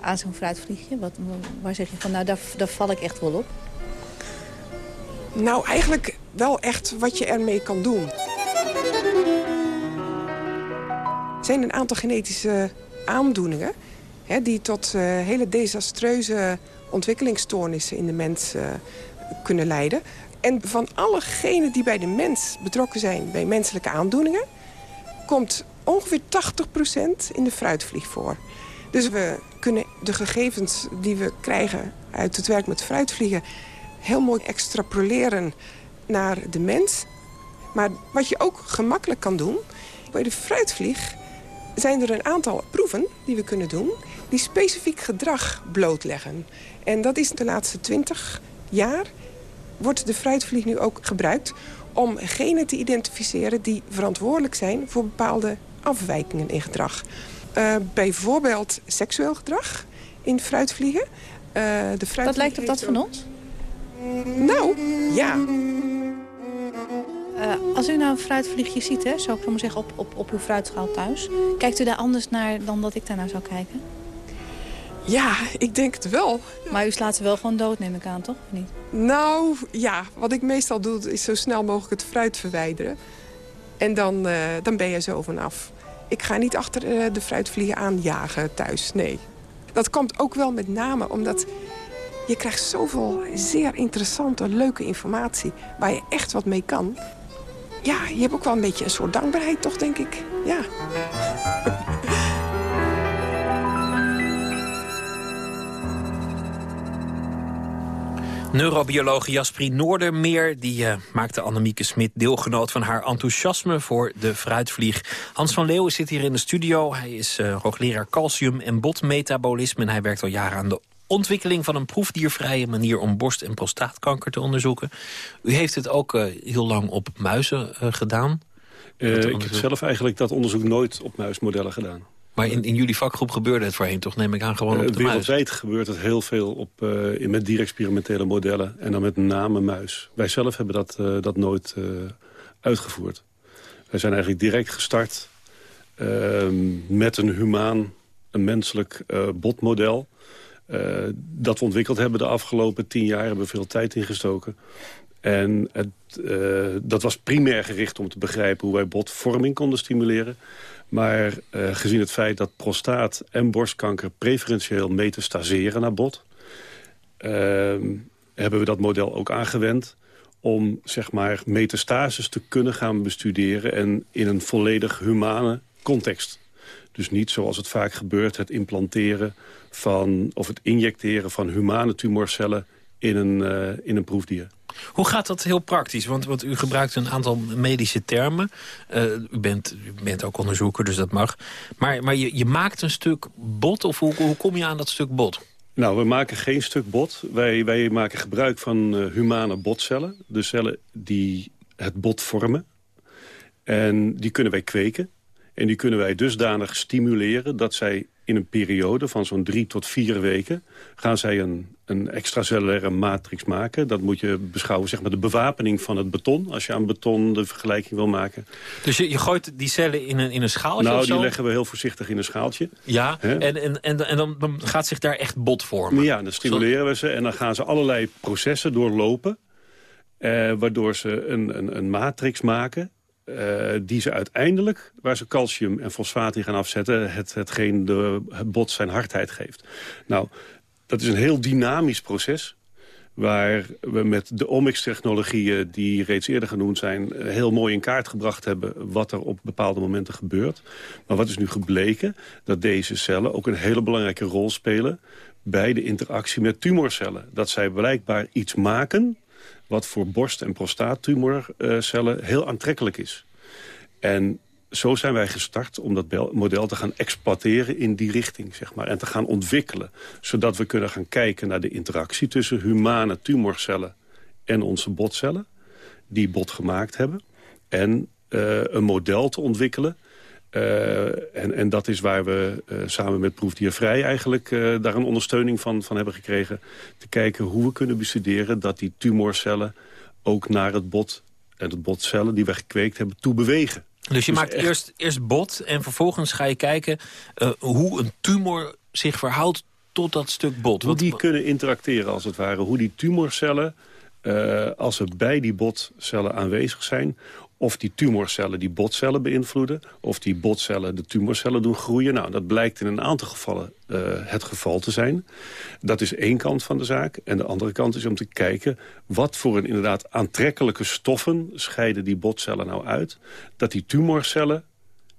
aan zo'n fruitvliegje? Wat, waar zeg je van, nou, daar, daar val ik echt wel op? Nou, eigenlijk wel echt wat je ermee kan doen. Er zijn een aantal genetische aandoeningen... Hè, die tot uh, hele desastreuze ontwikkelingsstoornissen in de mens uh, kunnen leiden. En van alle genen die bij de mens betrokken zijn bij menselijke aandoeningen... komt ongeveer 80% in de fruitvlieg voor. Dus we kunnen de gegevens die we krijgen uit het werk met fruitvliegen heel mooi extrapoleren naar de mens. Maar wat je ook gemakkelijk kan doen... bij de fruitvlieg zijn er een aantal proeven die we kunnen doen... die specifiek gedrag blootleggen. En dat is de laatste twintig jaar... wordt de fruitvlieg nu ook gebruikt om genen te identificeren... die verantwoordelijk zijn voor bepaalde afwijkingen in gedrag. Uh, bijvoorbeeld seksueel gedrag in fruitvliegen. Uh, de fruitvlieg Wat lijkt op dat van ons? Nou, ja. Uh, als u nou een fruitvliegje ziet, hè, zou ik maar zeggen, op, op, op uw fruitschaal thuis... kijkt u daar anders naar dan dat ik daar naar zou kijken? Ja, ik denk het wel. Maar u slaat ze wel gewoon dood, neem ik aan, toch? Of niet? Nou, ja. Wat ik meestal doe, is zo snel mogelijk het fruit verwijderen. En dan, uh, dan ben je zo vanaf. Ik ga niet achter uh, de fruitvliegen aanjagen thuis, nee. Dat komt ook wel met name omdat je krijgt zoveel zeer interessante, leuke informatie... waar je echt wat mee kan. Ja, je hebt ook wel een beetje een soort dankbaarheid, toch, denk ik. Ja. Neurobioloog Jasprie Noordermeer die, uh, maakte Annemieke Smit deelgenoot van haar enthousiasme voor de fruitvlieg. Hans van Leeuwen zit hier in de studio. Hij is uh, hoogleraar calcium en botmetabolisme en hij werkt al jaren aan de ontwikkeling van een proefdiervrije manier om borst- en prostaatkanker te onderzoeken. U heeft het ook uh, heel lang op muizen uh, gedaan. Uh, ik heb zelf eigenlijk dat onderzoek nooit op muismodellen gedaan. Maar in, in jullie vakgroep gebeurde het voorheen toch, neem ik aan, gewoon op de Wereldwijd gebeurt het heel veel op, met dierexperimentele modellen. En dan met name muis. Wij zelf hebben dat, dat nooit uitgevoerd. Wij zijn eigenlijk direct gestart ehm, met een humaan, een menselijk botmodel. Uh, dat we ontwikkeld hebben de afgelopen tien jaar. Hebben we veel tijd ingestoken. En het, uh, dat was primair gericht om te begrijpen hoe wij botvorming konden stimuleren. Maar uh, gezien het feit dat prostaat en borstkanker preferentieel metastaseren naar bot... hebben we dat model ook aangewend om zeg maar, metastases te kunnen gaan bestuderen... en in een volledig humane context. Dus niet zoals het vaak gebeurt, het implanteren van... of het injecteren van humane tumorcellen in een, uh, in een proefdier. Hoe gaat dat heel praktisch? Want, want u gebruikt een aantal medische termen. Uh, u, bent, u bent ook onderzoeker, dus dat mag. Maar, maar je, je maakt een stuk bot, of hoe, hoe kom je aan dat stuk bot? Nou, we maken geen stuk bot. Wij, wij maken gebruik van uh, humane botcellen. De cellen die het bot vormen. En die kunnen wij kweken. En die kunnen wij dusdanig stimuleren dat zij in een periode van zo'n drie tot vier weken... gaan zij een, een extracellulaire matrix maken. Dat moet je beschouwen, zeg maar, de bewapening van het beton... als je aan beton de vergelijking wil maken. Dus je, je gooit die cellen in een, in een schaaltje Nou, die leggen we heel voorzichtig in een schaaltje. Ja, en, en, en, en dan, dan gaat zich daar echt bot vormen? Ja, dan stimuleren we ze en dan gaan ze allerlei processen doorlopen... Eh, waardoor ze een, een, een matrix maken uh, die ze uiteindelijk, waar ze calcium en fosfaat in gaan afzetten... Het, hetgeen de, het bot zijn hardheid geeft. Nou, dat is een heel dynamisch proces waar we met de omics-technologieën die reeds eerder genoemd zijn... heel mooi in kaart gebracht hebben wat er op bepaalde momenten gebeurt. Maar wat is nu gebleken? Dat deze cellen ook een hele belangrijke rol spelen... bij de interactie met tumorcellen. Dat zij blijkbaar iets maken wat voor borst- en prostaattumorcellen heel aantrekkelijk is. En zo zijn wij gestart om dat model te gaan exploiteren in die richting. Zeg maar, en te gaan ontwikkelen. Zodat we kunnen gaan kijken naar de interactie tussen humane tumorcellen en onze botcellen. Die bot gemaakt hebben. En uh, een model te ontwikkelen uh, en, en dat is waar we uh, samen met Proefdiervrij eigenlijk uh, daar een ondersteuning van, van hebben gekregen. Te kijken hoe we kunnen bestuderen dat die tumorcellen ook naar het bot en het botcellen die we gekweekt hebben toe bewegen. Dus je dus maakt eerst, eerst bot en vervolgens ga je kijken hoe een tumor zich verhoudt tot dat stuk bot. Hoe die kunnen interacteren als het ware. Hoe die tumorcellen, als ze bij die botcellen aanwezig zijn of die tumorcellen die botcellen beïnvloeden... of die botcellen de tumorcellen doen groeien. Nou, dat blijkt in een aantal gevallen uh, het geval te zijn. Dat is één kant van de zaak. En de andere kant is om te kijken... wat voor een inderdaad aantrekkelijke stoffen scheiden die botcellen nou uit... dat die tumorcellen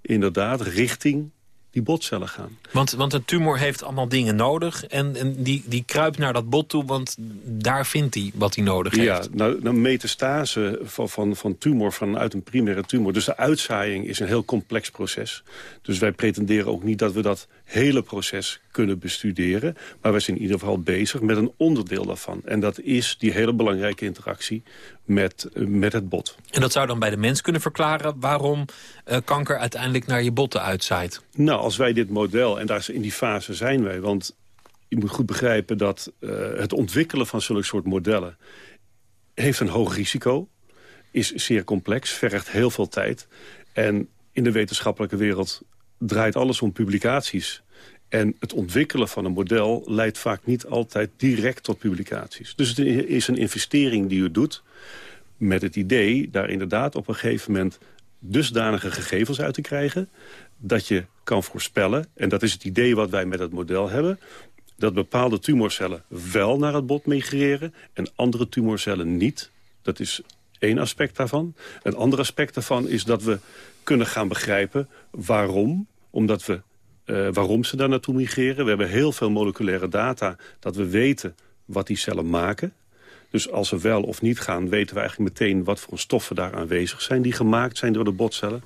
inderdaad richting die botcellen gaan. Want, want een tumor heeft allemaal dingen nodig en, en die, die kruipt naar dat bot toe... want daar vindt hij wat hij nodig heeft. Ja, nou, nou metastase van, van, van tumor vanuit een primaire tumor... dus de uitzaaiing is een heel complex proces. Dus wij pretenderen ook niet dat we dat hele proces kunnen bestuderen. Maar we zijn in ieder geval bezig met een onderdeel daarvan. En dat is die hele belangrijke interactie met, met het bot. En dat zou dan bij de mens kunnen verklaren... waarom uh, kanker uiteindelijk naar je botten uitzaait? Nou, als wij dit model, en daar in die fase zijn wij... want je moet goed begrijpen dat uh, het ontwikkelen van zulke soort modellen... heeft een hoog risico, is zeer complex, vergt heel veel tijd... en in de wetenschappelijke wereld draait alles om publicaties. En het ontwikkelen van een model leidt vaak niet altijd direct tot publicaties. Dus het is een investering die u doet met het idee daar inderdaad op een gegeven moment dusdanige gegevens uit te krijgen... dat je kan voorspellen, en dat is het idee wat wij met het model hebben... dat bepaalde tumorcellen wel naar het bot migreren en andere tumorcellen niet. Dat is één aspect daarvan. Een ander aspect daarvan is dat we kunnen gaan begrijpen waarom. Omdat we, uh, waarom ze daar naartoe migreren. We hebben heel veel moleculaire data dat we weten wat die cellen maken. Dus als ze wel of niet gaan, weten we eigenlijk meteen... wat voor stoffen daar aanwezig zijn die gemaakt zijn door de botcellen.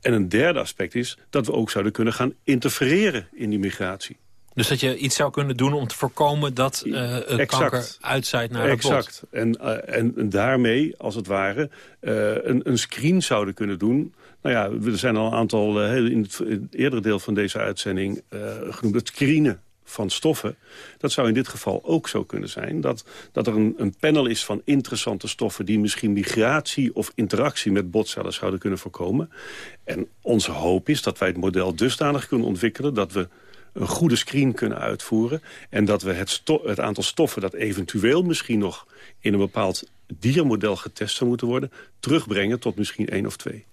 En een derde aspect is dat we ook zouden kunnen gaan interfereren in die migratie. Dus dat je iets zou kunnen doen om te voorkomen dat uh, het kanker uitzaait naar het bot. Exact. En, uh, en, daarmee, als het ware, uh, een, een screen zouden kunnen doen... Nou ja, er zijn al een aantal, in het, in het eerdere deel van deze uitzending... genoemd het screenen van stoffen. Dat zou in dit geval ook zo kunnen zijn. Dat, dat er een, een panel is van interessante stoffen... die misschien migratie of interactie met botcellen zouden kunnen voorkomen. En onze hoop is dat wij het model dusdanig kunnen ontwikkelen... dat we een goede screen kunnen uitvoeren... en dat we het, het, aantal stoffen dat eventueel misschien nog... in een bepaald diermodel getest zou moeten worden... terugbrengen tot misschien één of twee.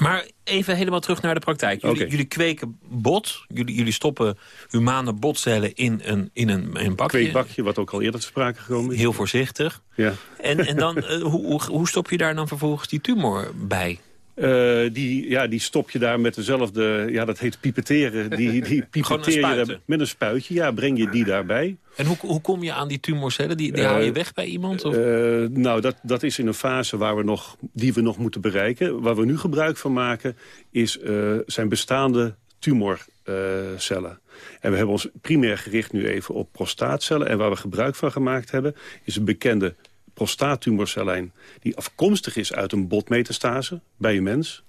Maar even helemaal terug naar de praktijk. Jullie, jullie kweken bot, jullie, jullie stoppen humane botcellen in een, in een, een bakje. Kweekbakje, wat ook al eerder te sprake gekomen is. Heel voorzichtig. Ja. En, en dan, uh, hoe, hoe stop je daar dan vervolgens die tumor bij? Uh, die, ja, die stop je daar met dezelfde, ja, dat heet pipeteren. Die, die pipeteer je met een spuitje, ja, breng je die daarbij. En hoe, hoe kom je aan die tumorcellen? Die, die uh, haal je weg bij iemand? Of? Uh, nou, dat, dat is in een fase waar we nog, die we nog moeten bereiken. Waar we nu gebruik van maken, is, zijn bestaande tumorcellen. en we hebben ons primair gericht nu even op prostaatcellen. En waar we gebruik van gemaakt hebben, is een bekende prostaattumorcellijn... die afkomstig is uit een botmetastase bij een mens...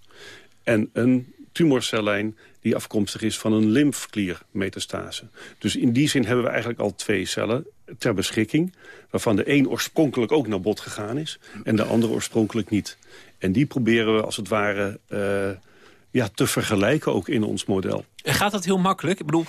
en een tumorcellijn die afkomstig is van een lymfkliermetastase. Dus in die zin hebben we eigenlijk al twee cellen ter beschikking... waarvan de een oorspronkelijk ook naar bot gegaan is... en de andere oorspronkelijk niet. En die proberen we als het ware... Uh, ja, te vergelijken ook in ons model. Gaat dat heel makkelijk? Ik bedoel,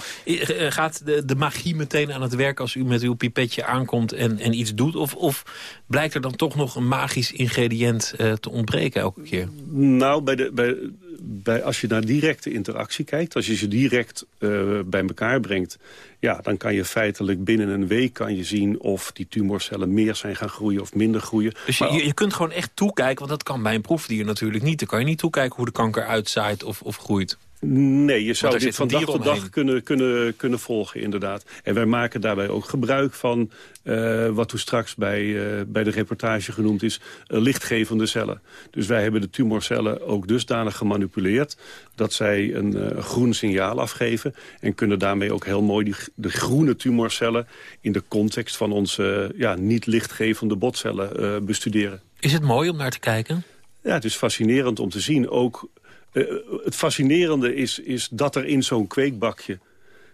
gaat de, de magie meteen aan het werk als u met uw pipetje aankomt en, en iets doet? Of, of blijkt er dan toch nog een magisch ingrediënt uh, te ontbreken elke keer? Nou, bij de, bij, bij, als je naar directe interactie kijkt, als je ze direct uh, bij elkaar brengt... ja, dan kan je feitelijk binnen een week kan je zien of die tumorcellen meer zijn gaan groeien of minder groeien. Dus je, je kunt gewoon echt toekijken, want dat kan bij een proefdier natuurlijk niet. Dan kan je niet toekijken hoe de kanker uitzaait of, of groeit. Nee, je zou dit van dag tot dag kunnen, kunnen, kunnen volgen, inderdaad. En wij maken daarbij ook gebruik van uh, wat toen straks bij, uh, bij de reportage genoemd is, uh, lichtgevende cellen. Dus wij hebben de tumorcellen ook dusdanig gemanipuleerd dat zij een groen signaal afgeven en kunnen daarmee ook heel mooi die, de groene tumorcellen in de context van onze ja, niet lichtgevende botcellen bestuderen. Is het mooi om naar te kijken? Ja, het is fascinerend om te zien ook uh, het fascinerende is, is dat er in zo'n kweekbakje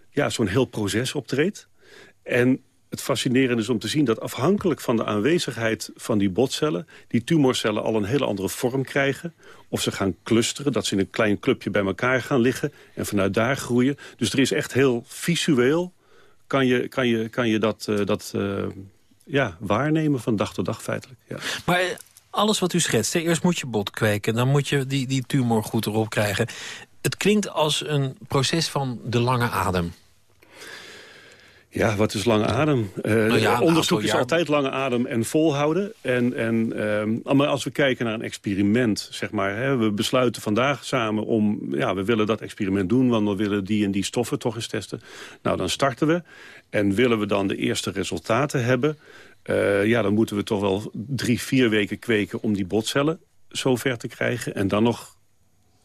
ja, zo'n heel proces optreedt. En het fascinerende is om te zien dat afhankelijk van de aanwezigheid van die botcellen... die tumorcellen al een hele andere vorm krijgen. Of ze gaan clusteren, dat ze in een klein clubje bij elkaar gaan liggen... en vanuit daar groeien. Dus er is echt heel visueel, kan je, kan je, kan je dat, uh, dat uh, ja, waarnemen van dag tot dag feitelijk. Ja. Maar alles wat u schetst, eerst moet je bot kweken... dan moet je die, die tumor goed erop krijgen. Het klinkt als een proces van de lange adem. Ja, wat is lange adem? Uh, nou ja, onderzoek is altijd lange adem en volhouden. En, en uh, maar als we kijken naar een experiment, zeg maar... Hè, we besluiten vandaag samen om... ja, we willen dat experiment doen, want we willen die en die stoffen toch eens testen. Nou, dan starten we. En willen we dan de eerste resultaten hebben... Uh, ja, dan moeten we toch wel drie, vier weken kweken om die botcellen zover te krijgen. En dan nog,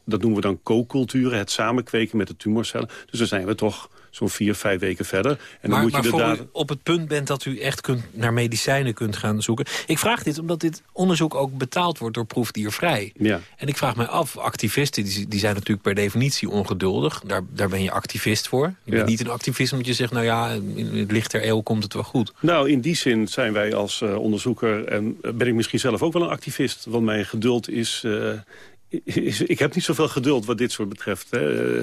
dat noemen we dan co-culturen, het samenkweken met de tumorcellen. Dus dan zijn we toch zo'n vier, vijf weken verder. En dan maar, moet je maar voor u op het punt bent dat u echt kunt, naar medicijnen kunt gaan zoeken. Ik vraag dit omdat dit onderzoek ook betaald wordt door Proefdiervrij. Ja. En ik vraag mij af, activisten die, die zijn natuurlijk per definitie ongeduldig. Daar, daar ben je activist voor. Je bent niet een activist omdat je zegt, nou ja, in het licht der eeuw komt het wel goed. Nou, in die zin zijn wij als uh, onderzoeker, en ben ik misschien zelf ook wel een activist. Want mijn geduld is... Uh, is ik heb niet zoveel geduld wat dit soort betreft. Hè.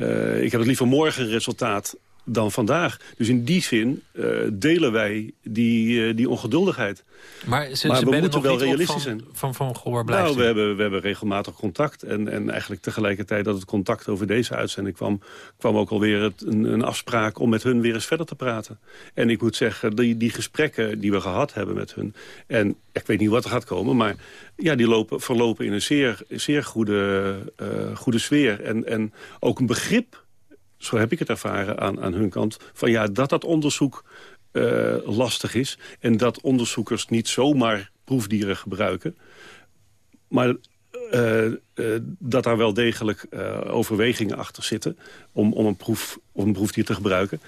Uh, ik heb het liever morgen resultaat dan vandaag. Dus in die zin uh, delen wij die, uh, die ongeduldigheid. Maar, ze, maar we moeten wel realistisch zijn. Van, van, van Nou, we hebben, we hebben regelmatig contact. En, en eigenlijk tegelijkertijd dat het contact over deze uitzending kwam... kwam ook alweer het, een, een afspraak om met hun weer eens verder te praten. En ik moet zeggen, die, die gesprekken die we gehad hebben met hun... en ik weet niet wat er gaat komen, maar ja, die lopen, verlopen in een zeer, zeer goede, uh, goede sfeer. En, en ook een begrip zo heb ik het ervaren aan, aan hun kant... van ja, dat dat onderzoek uh, lastig is... en dat onderzoekers niet zomaar proefdieren gebruiken... maar uh, uh, dat daar wel degelijk overwegingen achter zitten... om, om, een proef, om een proefdier te gebruiken.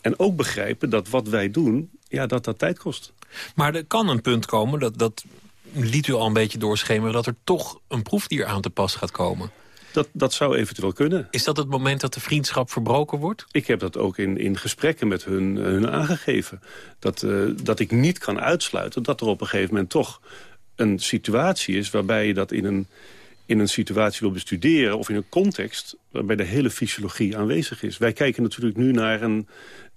En ook begrijpen dat wat wij doen, ja, dat dat tijd kost. Maar er kan een punt komen, dat, dat liet u al een beetje doorschemeren... dat er toch een proefdier aan te pas gaat komen. Dat, dat zou eventueel kunnen. Is dat het moment dat de vriendschap verbroken wordt? Ik heb dat ook in, in gesprekken met hun, hun aangegeven. Dat, uh, dat ik niet kan uitsluiten dat er op een gegeven moment toch een situatie is... waarbij je dat in een, in een situatie wil bestuderen of in een context... waarbij de hele fysiologie aanwezig is. Wij kijken natuurlijk nu naar een,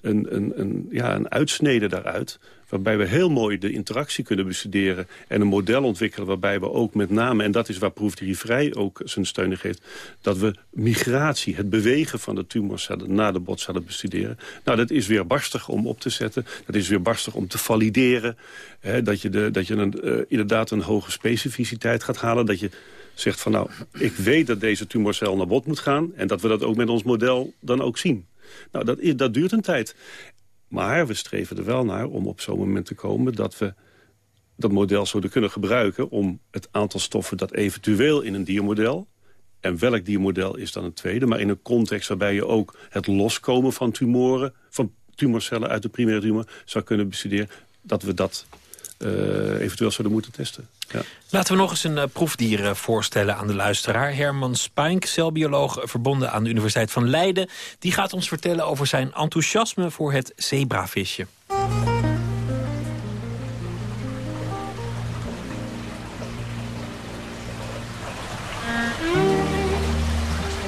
een, een, een, ja, een uitsnede daaruit waarbij we heel mooi de interactie kunnen bestuderen... en een model ontwikkelen waarbij we ook met name... en dat is waar proefdiervrij ook zijn steun in geeft... dat we migratie, het bewegen van de tumorcellen naar de botcellen bestuderen. Nou, dat is weer barstig om op te zetten. Dat is weer barstig om te valideren. Hè, dat je, de, dat je een, uh, inderdaad een hoge specificiteit gaat halen. Dat je zegt van nou, ik weet dat deze tumorcel naar bot moet gaan... en dat we dat ook met ons model dan ook zien. Nou, dat, dat duurt een tijd. Maar we streven er wel naar om op zo'n moment te komen... dat we dat model zouden kunnen gebruiken... om het aantal stoffen dat eventueel in een diermodel... en welk diermodel is dan het tweede... maar in een context waarbij je ook het loskomen van tumoren... van tumorcellen uit de primaire tumor zou kunnen bestuderen... dat we dat uh, eventueel zouden moeten testen. Ja. Laten we nog eens een uh, proefdier uh, voorstellen aan de luisteraar. Herman Spijnk, celbioloog verbonden aan de Universiteit van Leiden. Die gaat ons vertellen over zijn enthousiasme voor het zebravisje.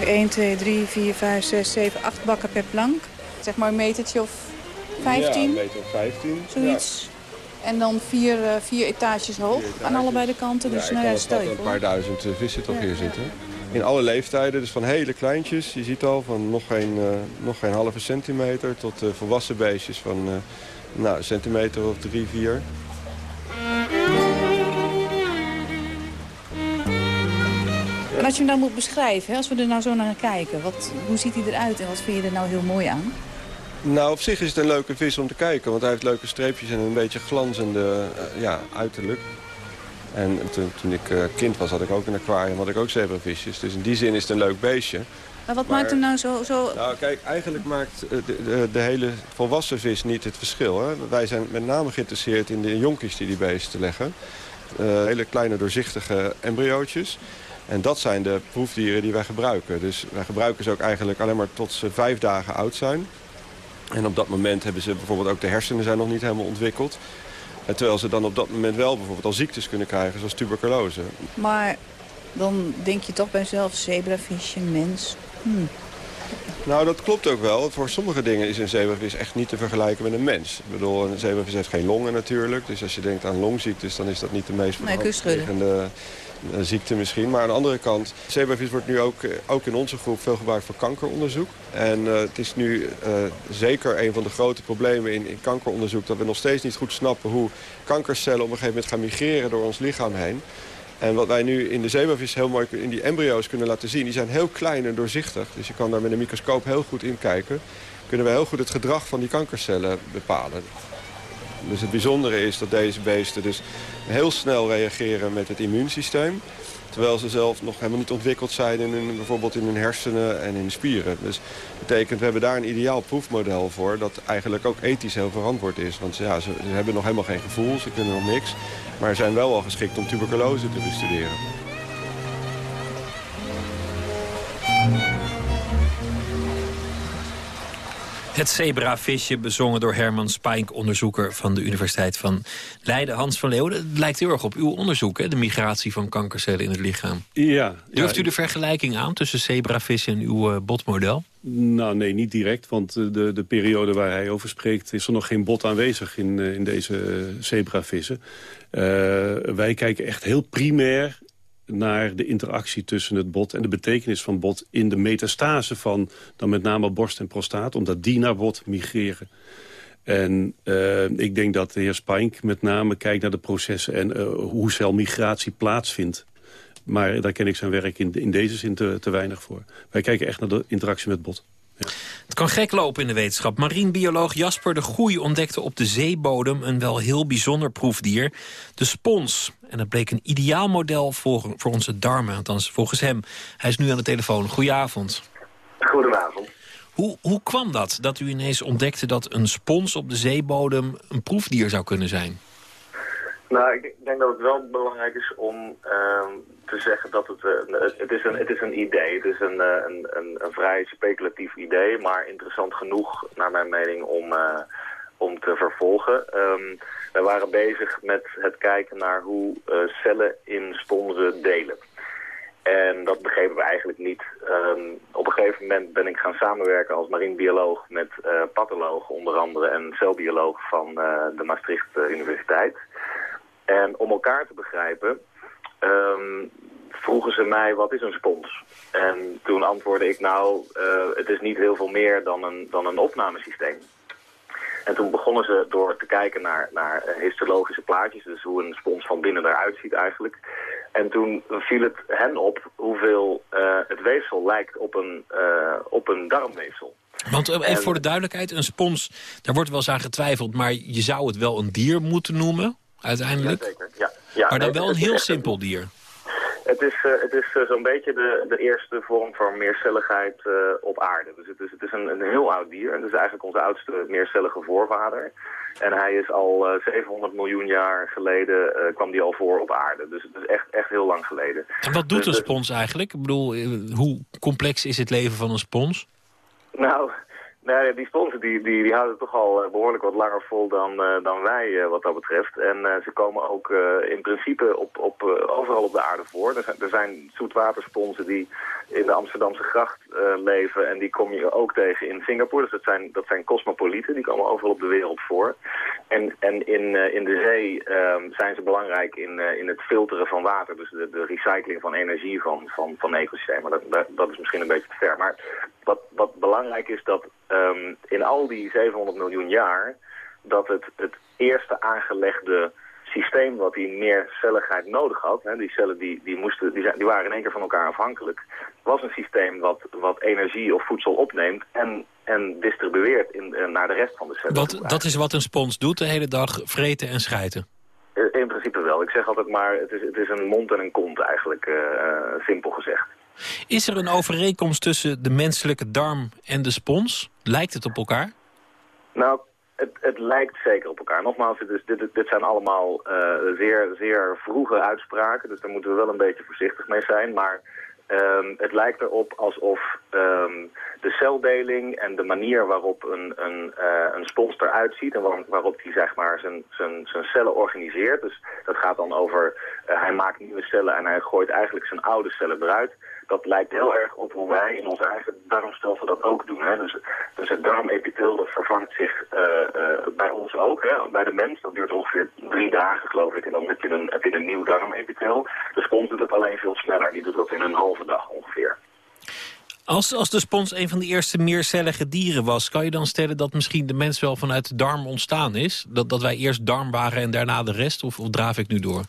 Eén, twee, drie, vier, vijf, zes, zeven, acht bakken per plank. Zeg maar een metertje of 15. Ja, een meter of 15. Zoiets. Ja. En dan vier, uh, vier etages hoog vier etages. aan allebei de kanten. Dus ja, nou ja, stel je een paar duizend uh, vissen toch hier zitten. In alle leeftijden, dus van hele kleintjes, je ziet al, van nog geen, uh, nog geen halve centimeter... tot volwassen beestjes van nou, een centimeter of drie, vier. En als je hem dan moet beschrijven, hè, als we er nou zo naar kijken... Wat, hoe ziet hij eruit en wat vind je er nou heel mooi aan? Nou, op zich is het een leuke vis om te kijken. Want hij heeft leuke streepjes en een beetje glanzende uh, ja, uiterlijk. En toen, toen ik uh, kind was, had ik ook een aquarium, had ik ook zebravisjes. Dus in die zin is het een leuk beestje. Maar wat maar, maakt hem nou zo, zo... Nou, kijk, eigenlijk maakt de, de, de, hele volwassen vis niet het verschil. Hè? Wij zijn met name geïnteresseerd in de jonkies die die beesten leggen. Uh, hele kleine doorzichtige embryootjes. En dat zijn de proefdieren die wij gebruiken. Dus wij gebruiken ze ook eigenlijk alleen maar tot ze vijf dagen oud zijn. En op dat moment hebben ze bijvoorbeeld ook de hersenen zijn nog niet helemaal ontwikkeld. En terwijl ze dan op dat moment wel bijvoorbeeld al ziektes kunnen krijgen, zoals tuberculose. Maar dan denk je toch bij jezelf, zebravisje, mens. Hmm. Nou, dat klopt ook wel. Voor sommige dingen is een zebravis echt niet te vergelijken met een mens. Ik bedoel, een zebravis heeft geen longen natuurlijk. Dus als je denkt aan longziektes, dan is dat niet de meest nee, ziekte misschien. Maar aan de andere kant, zebravis wordt nu ook, ook in onze groep veel gebruikt voor kankeronderzoek. En uh, het is nu uh, zeker een van de grote problemen in, in kankeronderzoek... dat we nog steeds niet goed snappen hoe kankercellen op een gegeven moment gaan migreren door ons lichaam heen. En wat wij nu in de zebravis heel mooi in die embryo's kunnen laten zien... die zijn heel klein en doorzichtig. Dus je kan daar met een microscoop heel goed in kijken. Kunnen we heel goed het gedrag van die kankercellen bepalen. Dus het bijzondere is dat deze beesten dus heel snel reageren met het immuunsysteem. Terwijl ze zelf nog helemaal niet ontwikkeld zijn, in hun, bijvoorbeeld in hun hersenen en in spieren. Dus dat betekent, we hebben daar een ideaal proefmodel voor... dat eigenlijk ook ethisch heel verantwoord is. Want ja, ze, ze hebben nog helemaal geen gevoel, ze kunnen nog niks. Maar zijn wel al geschikt om tuberculose te bestuderen. Het zebravisje, bezongen door Herman Spijnk, onderzoeker van de Universiteit van Leiden. Hans van Leeuwen, het lijkt heel erg op uw onderzoek, hè? de migratie van kankercellen in het lichaam. Ja. Durft ja, u de vergelijking aan tussen zebravis en uw uh, botmodel? Nou, nee, niet direct, want de, de periode waar hij over spreekt... is er nog geen bot aanwezig in, in deze zebravissen. Uh, wij kijken echt heel primair naar de interactie tussen het bot en de betekenis van bot... in de metastase van dan met name borst en prostaat... omdat die naar bot migreren. En uh, ik denk dat de heer Spink met name kijkt naar de processen... en uh, hoe celmigratie plaatsvindt. Maar daar ken ik zijn werk in, in deze zin te, te weinig voor. Wij kijken echt naar de interactie met bot. Ja. Het kan gek lopen in de wetenschap. Marinebioloog Jasper de Goei ontdekte op de zeebodem... een wel heel bijzonder proefdier, de spons. En dat bleek een ideaal model voor, voor onze darmen, althans volgens hem. Hij is nu aan de telefoon. Goedenavond. Goedenavond. Hoe, hoe kwam dat, dat u ineens ontdekte dat een spons op de zeebodem... een proefdier zou kunnen zijn? Nou, ik denk dat het wel belangrijk is om uh, te zeggen dat het, uh, het, is een, het is een idee. Het is een, uh, een, een, een, vrij speculatief idee, maar interessant genoeg naar mijn mening om, uh, om te vervolgen. Um, wij waren bezig met het kijken naar hoe cellen in sponsen delen. En dat begrepen we eigenlijk niet. Ehm, op een gegeven moment ben ik gaan samenwerken als marinebioloog met uh, onder andere en celbioloog van de Maastricht Universiteit. En om elkaar te begrijpen ehm, vroegen ze mij wat is een spons? En toen antwoordde ik nou het is niet heel veel meer dan een, dan een opnamesysteem. En toen begonnen ze door te kijken naar, naar histologische plaatjes, dus hoe een spons van binnen eruit ziet eigenlijk. En toen viel het hen op hoeveel uh, het weefsel lijkt op een, uh, op een darmweefsel. Want even voor de duidelijkheid, een spons, daar wordt wel eens aan getwijfeld... maar je zou het wel een dier moeten noemen, uiteindelijk? Ja, zeker. Ja, ja, maar dan wel een heel simpel dier. Het is, uh, het is uh, zo'n beetje de, de eerste vorm van meercelligheid uh, op aarde. Dus het is, het is een, een heel oud dier. Het is eigenlijk onze oudste meercellige voorvader. En hij is al 700 miljoen jaar geleden kwam die al voor op aarde. Dus het is echt, echt heel lang geleden. En wat doet dus, een spons eigenlijk? Ik bedoel, hoe complex is het leven van een spons? Nou, Nee, die sponsen die, die, die houden toch al eh, behoorlijk wat langer vol dan, uh, dan wij uh, wat dat betreft. En ze komen ook in principe op, op, overal op de aarde voor. Er zijn, er zijn zoetwatersponsen die in de Amsterdamse gracht leven en die kom je ook tegen in Singapore. Dus dat zijn, dat zijn cosmopolieten, die komen overal op de wereld voor. En, en in, in de zee ehm, zijn ze belangrijk in, in het filteren van water. Dus de, de recycling van energie van, van, van ecosystemen. Dat, dat is misschien een beetje te ver. Maar wat, wat belangrijk is dat um, in al die 700 miljoen jaar... dat het, het eerste aangelegde systeem wat die meer celligheid nodig had... Hè, die cellen die, die, moesten, die, zijn, die waren in één keer van elkaar afhankelijk... was een systeem wat, wat energie of voedsel opneemt... en, en distribueert in, uh, naar de rest van de cellen. Dat, dat is wat een spons doet de hele dag, vreten en schijten? In principe wel. Ik zeg altijd maar, het is, het is een mond en een kont eigenlijk, uh, simpel gezegd. Is er een overeenkomst tussen de menselijke darm en de spons? Lijkt het op elkaar? Nou, het, het lijkt zeker op elkaar. Nogmaals, dit, dit, dit zijn allemaal uh, zeer, zeer vroege uitspraken. Dus daar moeten we wel een beetje voorzichtig mee zijn. Maar um, het lijkt erop alsof um, de celdeling en de manier waarop een, een, uh, een spons eruit ziet... en waar, waarop hij zeg maar, zijn, zijn, zijn cellen organiseert. Dus dat gaat dan over, uh, hij maakt nieuwe cellen en hij gooit eigenlijk zijn oude cellen eruit dat lijkt heel erg op hoe wij in onze eigen darmstelsel dat ook doen. Hè. Dus, dus het darmepitheel dat vervangt zich uh, uh, bij ons ook. Hè. Bij de mens, dat duurt ongeveer drie dagen geloof ik. En dan heb je een, heb je een nieuw darmepitheel. De spons doet het alleen veel sneller. Die doet dat in een halve dag ongeveer. Als, als de spons een van de eerste meercellige dieren was... kan je dan stellen dat misschien de mens wel vanuit de darm ontstaan is? Dat, dat wij eerst darm waren en daarna de rest? Of, of draaf ik nu door?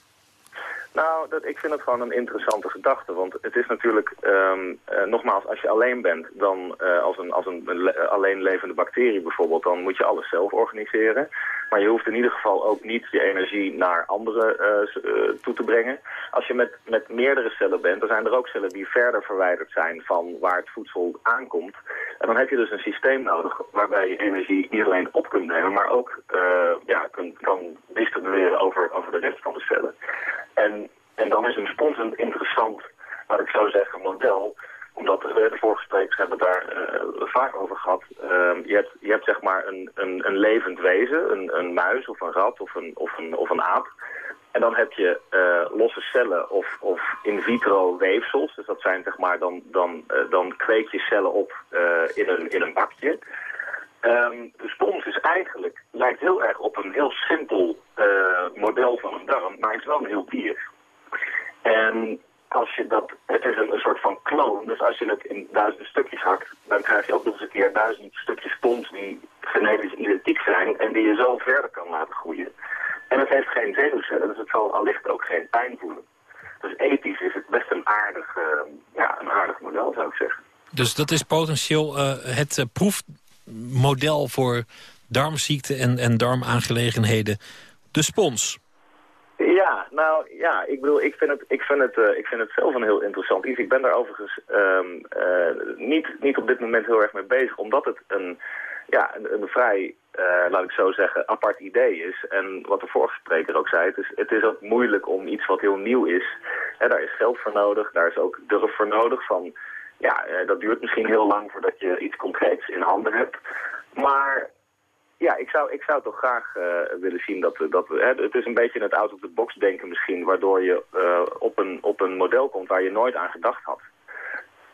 Nou, dat, ik vind het gewoon een interessante gedachte. Want het is natuurlijk, um, uh, nogmaals, als je alleen bent, dan uh, als een, als een le alleen levende bacterie bijvoorbeeld, dan moet je alles zelf organiseren. Maar je hoeft in ieder geval ook niet je energie naar anderen uh, toe te brengen. Als je met, met meerdere cellen bent, dan zijn er ook cellen die verder verwijderd zijn van waar het voedsel aankomt. En dan heb je dus een systeem nodig waarbij je energie niet alleen op kunt nemen, maar ook ja, kun, kan distribueren over, over de rest van de cellen. En, en dan is een spons een interessant, laat ik zo zeggen, model omdat de vorige sprekers hebben daar uh, vaak over gehad. Uh, je, hebt, je hebt zeg maar een, een, een levend wezen, een, een muis of een rat of een, of een, of een aap. En dan heb je uh, losse cellen of, of in vitro weefsels. Dus dat zijn zeg maar, dan, dan, dan kweek je cellen op in, een, in een bakje. Um, de spons is eigenlijk, lijkt heel erg op een heel simpel model van een darm, maar het is wel een heel dier. En als je dat, het is een, een soort van kloon, dus als je het in duizenden stukjes hakt, dan krijg je ook nog eens een keer duizend stukjes spons die genetisch identiek zijn en die je zo verder kan laten groeien. En het heeft geen zenuwcellen, dus het zal allicht ook geen pijn voelen. Dus ethisch is het best een aardig, uh, ja, een aardig model, zou ik zeggen. Dus dat is potentieel uh, het uh, proefmodel voor darmziekten en, en darmaangelegenheden, de spons. Ja, nou ja, ik bedoel, ik vind het, ik vind het, uh, ik vind het zelf een heel interessant iets. Ik ben daar overigens um, uh, niet, niet op dit moment heel erg mee bezig, omdat het een, ja, een, een vrij, uh, laat ik zo zeggen, apart idee is. En wat de vorige spreker ook zei, het is, het is ook moeilijk om iets wat heel nieuw is. Daar is geld voor nodig, daar is ook durf voor nodig. Van, ja, dat duurt misschien heel lang voordat je iets concreets in handen hebt. Maar Ja, ik zou, ik zou toch graag willen zien dat... dat hè, het is een beetje het out-of-the-box denken misschien... waardoor je op, een, op een model komt waar je nooit aan gedacht had.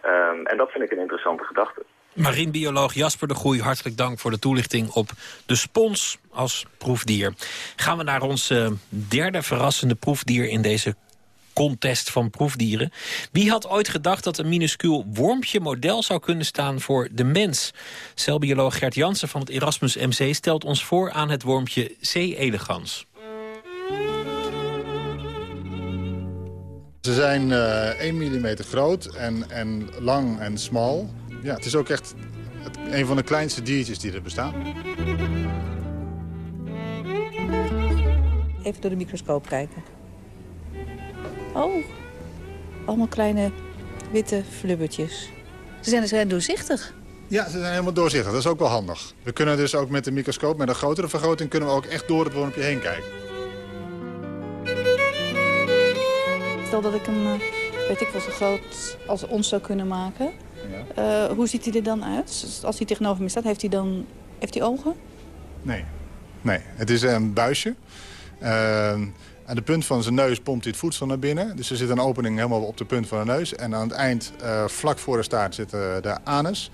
Ehm, en dat vind ik een interessante gedachte. Marinebioloog Jasper de Groei, hartelijk dank voor de toelichting op de spons als proefdier. Gaan we naar ons derde verrassende proefdier in deze contest van proefdieren. Wie had ooit gedacht dat een minuscuul wormpje model zou kunnen staan voor de mens? Celbioloog Gert Jansen van het Erasmus MC stelt ons voor aan het wormpje C. elegans. Ze zijn uh, 1 mm groot en, en lang en smal. Ja, het is ook echt het, een van de kleinste diertjes die er bestaan. Even door de microscoop kijken. Oh, allemaal kleine witte flubbertjes. Ze zijn dus doorzichtig. Ja, ze zijn helemaal doorzichtig. Dat is ook wel handig. We kunnen dus ook met de microscoop, met een grotere vergroting... kunnen we ook echt door het wormpje heen kijken. Stel dat ik hem, eh, weet ik wel, zo groot als ons zou kunnen maken. Ja. Uh, hoe ziet hij er dan uit? Als hij tegenover me staat, heeft hij dan heeft hij ogen? Nee. Nee, het is een buisje. Uh, aan de punt van zijn neus pompt hij het voedsel naar binnen. Dus er zit een opening helemaal op de punt van de neus. En aan het eind, uh, vlak voor de staart, zit uh, de anus.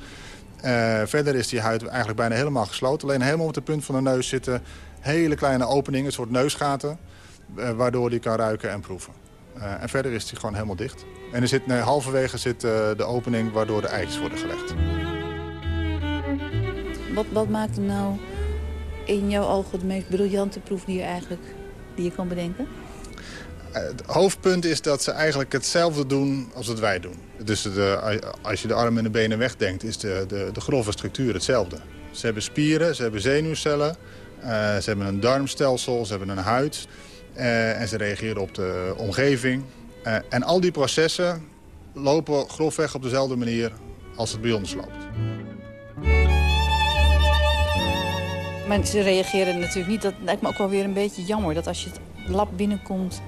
Uh, verder is die huid eigenlijk bijna helemaal gesloten. Alleen helemaal op de punt van de neus zitten hele kleine openingen, een soort neusgaten... waardoor hij kan ruiken en proeven. En verder is hij gewoon helemaal dicht. En er zit, nee, halverwege zit de opening waardoor de eitjes worden gelegd. Wat, wat maakt hem nou in jouw ogen de meest briljante proefdier eigenlijk die je kan bedenken? Het hoofdpunt is dat ze eigenlijk hetzelfde doen als wat wij doen. Dus de, als je de armen en de benen wegdenkt, is de, de, de grove structuur hetzelfde. Ze hebben spieren, ze hebben zenuwcellen, uh, ze hebben een darmstelsel, ze hebben een huid. Uh, en ze reageren op de omgeving. Uh, en al die processen lopen grofweg op dezelfde manier als het bij ons loopt. Maar ze reageren natuurlijk niet. Dat lijkt me ook wel weer een beetje jammer. Dat als je het lab binnenkomt,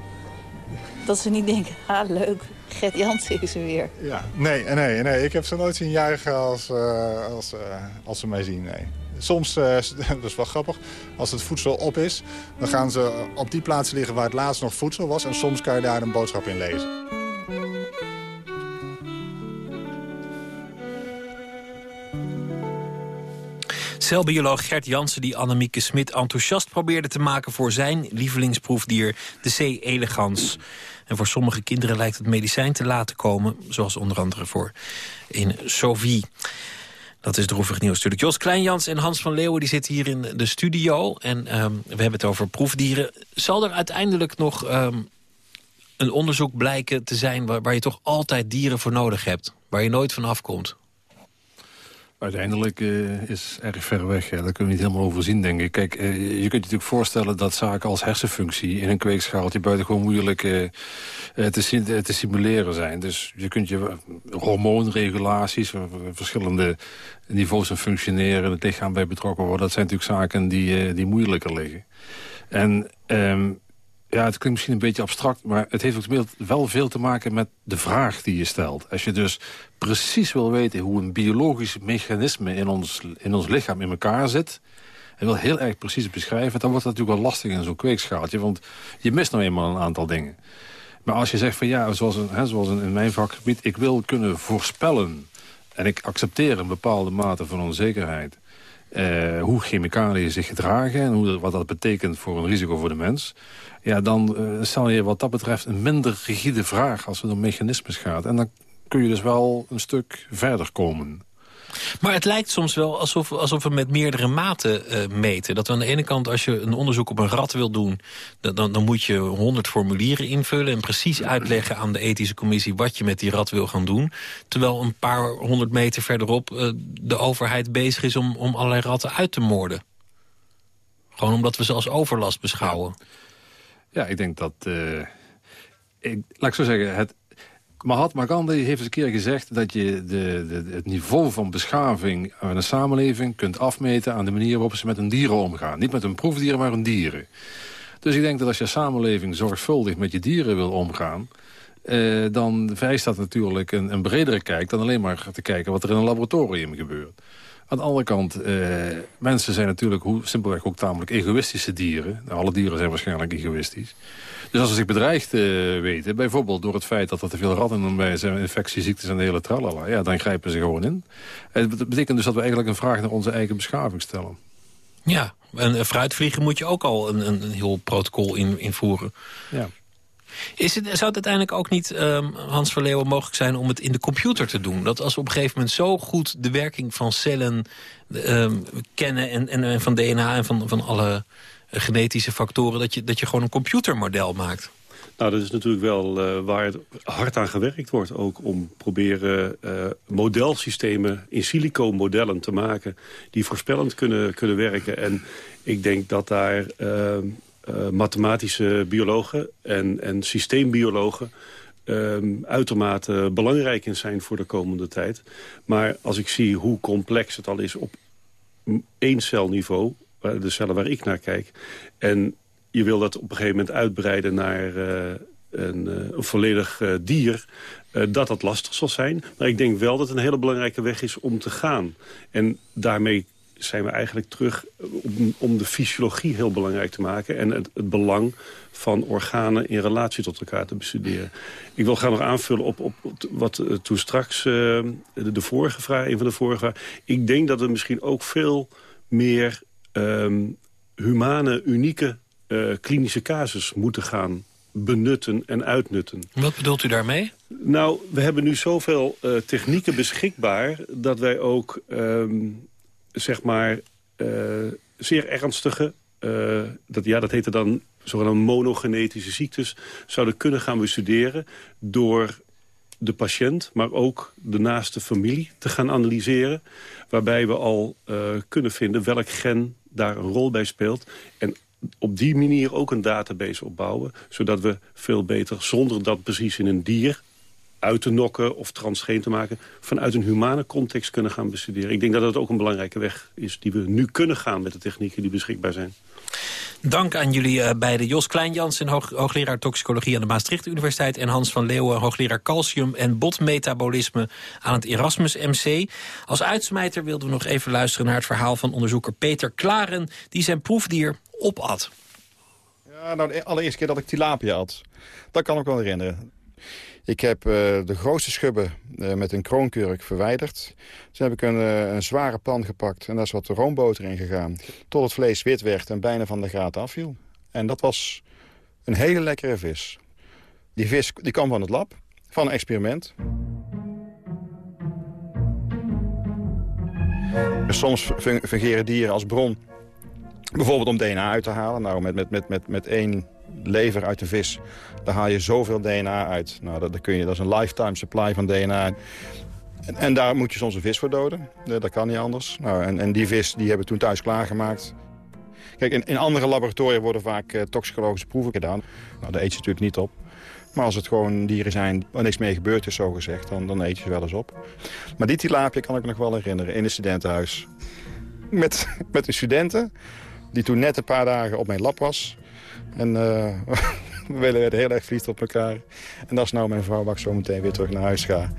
dat ze niet denken... ah, leuk, Gert Jansen is er weer. Ja, nee, nee, nee. Ik heb ze nooit zien juichen als, uh, als, uh, als ze mij zien, nee. Soms, uh, dat is wel grappig, als het voedsel op is... dan gaan ze op die plaatsen liggen waar het laatst nog voedsel was... en soms kan je daar een boodschap in lezen. Celbioloog Gert Jansen die Annemieke Smit enthousiast probeerde te maken... voor zijn lievelingsproefdier, de C. elegans. En voor sommige kinderen lijkt het medicijn te laten komen... zoals onder andere voor in Sovie. Dat is droevig nieuws natuurlijk. Jos Kleinjans en Hans van Leeuwen die zitten hier in de studio. En um, we hebben het over proefdieren. Zal er uiteindelijk nog um, een onderzoek blijken te zijn... Waar, waar je toch altijd dieren voor nodig hebt? Waar je nooit van afkomt? Uiteindelijk uh, is erg ver weg. Dat kunnen we niet helemaal overzien, denk ik. Kijk, uh, je kunt je natuurlijk voorstellen dat zaken als hersenfunctie... in een kweekschaaltje buitengewoon moeilijk uh, te, te, simuleren zijn. Dus je kunt je hormoonregulaties... verschillende niveaus van functioneren... het lichaam bij betrokken worden... dat zijn natuurlijk zaken die, die moeilijker liggen. En... Um, ja, het klinkt misschien een beetje abstract... maar het heeft ook wel veel te maken met de vraag die je stelt. Als je dus precies wil weten hoe een biologisch mechanisme... in ons, in ons lichaam in elkaar zit... en wil heel erg precies beschrijven... dan wordt dat natuurlijk wel lastig in zo'n kweekschaaltje... want je mist nou eenmaal een aantal dingen. Maar als je zegt van ja, zoals, een, hè, zoals in mijn vakgebied... ik wil kunnen voorspellen... en ik accepteer een bepaalde mate van onzekerheid... Uh, hoe chemicaliën zich gedragen en hoe, wat dat betekent voor een risico voor de mens ja, dan uh, stel je wat dat betreft een minder rigide vraag als het om mechanismes gaat. En dan kun je dus wel een stuk verder komen. Maar het lijkt soms wel alsof, alsof we met meerdere maten uh, meten. Dat aan de ene kant, als je een onderzoek op een rat wil doen... dan, dan moet je honderd formulieren invullen... en precies uitleggen aan de ethische commissie wat je met die rat wil gaan doen. Terwijl een paar honderd meter verderop uh, de overheid bezig is om, om allerlei ratten uit te moorden. Gewoon omdat we ze als overlast beschouwen. Ja, ik denk dat... Uh, ik, laat ik zo zeggen, het, Mahatma Gandhi heeft eens een keer gezegd... dat je de, de, het niveau van beschaving van een samenleving kunt afmeten... aan de manier waarop ze met een dieren omgaan. Niet met een proefdier, maar een dieren. Dus ik denk dat als je samenleving zorgvuldig met je dieren wil omgaan... Eh, dan vereist dat natuurlijk een, een bredere kijk... dan alleen maar te kijken wat er in een laboratorium gebeurt. Aan de andere kant, uh, mensen zijn natuurlijk hoe, simpelweg ook tamelijk egoïstische dieren. Nou, alle dieren zijn waarschijnlijk egoïstisch. Dus als ze zich bedreigd uh, weten, bijvoorbeeld door het feit dat er te veel ratten bij zijn, infectieziektes en de hele tralala, ja, dan grijpen ze gewoon in. En dat betekent dus dat we eigenlijk een vraag naar onze eigen beschaving stellen. Ja, en fruitvliegen moet je ook al een, een heel protocol in, invoeren. Ja. Is het, zou het uiteindelijk ook niet, um, Hans van Leeuwen, mogelijk zijn om het in de computer te doen? Dat als we op een gegeven moment zo goed de werking van cellen um, kennen... En, en, van DNA en van, van alle genetische factoren... Dat je, dat je gewoon een computermodel maakt? Nou, dat is natuurlijk wel uh, waar hard aan gewerkt wordt. Ook om proberen uh, modelsystemen in silico modellen te maken... die voorspellend kunnen, kunnen werken. En ik denk dat daar uh, mathematische biologen en, en systeembiologen... Um, uitermate belangrijk in zijn voor de komende tijd. Maar als ik zie hoe complex het al is op één celniveau... de cellen waar ik naar kijk... en je wil dat op een gegeven moment uitbreiden naar uh, een, uh, een, volledig dier... dat dat lastig zal zijn. Maar ik denk wel dat het een hele belangrijke weg is om te gaan. En daarmee zijn we eigenlijk terug om, om de fysiologie heel belangrijk te maken... en het, het, belang van organen in relatie tot elkaar te bestuderen. Ik wil graag nog aanvullen op, op, wat toen straks de, de, vorige vraag, een van de vorige. Ik denk dat er misschien ook veel meer um, humane, unieke uh, klinische casus moeten gaan benutten en uitnutten. Wat bedoelt u daarmee? Nou, we hebben nu zoveel uh, technieken beschikbaar... dat wij ook, um, zeg maar, uh, zeer ernstige... dat, ja, dat heette dan zogenaamde monogenetische ziektes... zouden kunnen gaan bestuderen door de patiënt, maar ook de naaste familie te gaan analyseren. Waarbij we al kunnen vinden welk gen daar een rol bij speelt. En op die manier ook een database opbouwen. Zodat we veel beter, zonder dat precies in een dier uit te nokken of transgeen te maken... vanuit een humane context kunnen gaan bestuderen. Ik denk dat dat ook een belangrijke weg is die we nu kunnen gaan... met de technieken die beschikbaar zijn. Dank aan jullie uh, beiden. Jos Kleinjansen, hoog, hoogleraar toxicologie aan de Maastricht Universiteit... en Hans van Leeuwen, hoogleraar calcium en botmetabolisme aan het Erasmus MC. Als uitsmijter wilden we nog even luisteren naar het verhaal van onderzoeker Peter Klaren... die zijn proefdier opat. Ja, nou, de allereerste keer dat ik tilapia had. Dat kan ik wel herinneren. Ik heb uh, de grootste schubben uh, met een kroonkurk verwijderd. Toen heb ik een, uh, een, zware pan gepakt en daar is wat roomboter in gegaan. Tot het vlees wit werd en bijna van de gaten afviel. En dat was een hele lekkere vis. Die vis die kwam van het lab, van een experiment. Soms fungeren dieren als bron Bijvoorbeeld om DNA uit te halen. Nou, met, met, met, met, met één lever uit de vis, daar haal je zoveel DNA uit. Nou, dat, kun je, dat is een lifetime supply van DNA. En, en daar moet je soms een vis voor doden. Dat kan niet anders. Nou, en, en die vis die hebben we toen thuis klaargemaakt. Kijk, in, in andere laboratoria worden vaak uh, toxicologische proeven gedaan. Nou, daar eet je natuurlijk niet op. Maar als het gewoon dieren zijn waar niks mee gebeurd is, zo gezegd, dan, dan eet je ze wel eens op. Maar die tilapia kan ik me nog wel herinneren, in een studentenhuis. Met, met de studenten die toen net een paar dagen op mijn lap was. En uh, we werden heel erg verliefd op elkaar. En dat is nou mijn vrouw waar ik zo meteen weer terug naar huis ga.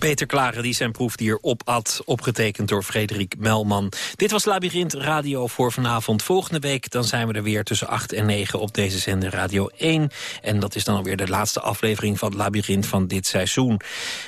Peter Klaren die zijn proefdier opat, opgetekend door Frederik Melman. Dit was Labyrinth Radio voor vanavond. Volgende week dan zijn we er weer tussen 8 en 9 op deze zender Radio 1. En dat is dan alweer de laatste aflevering van Labyrinth van dit seizoen.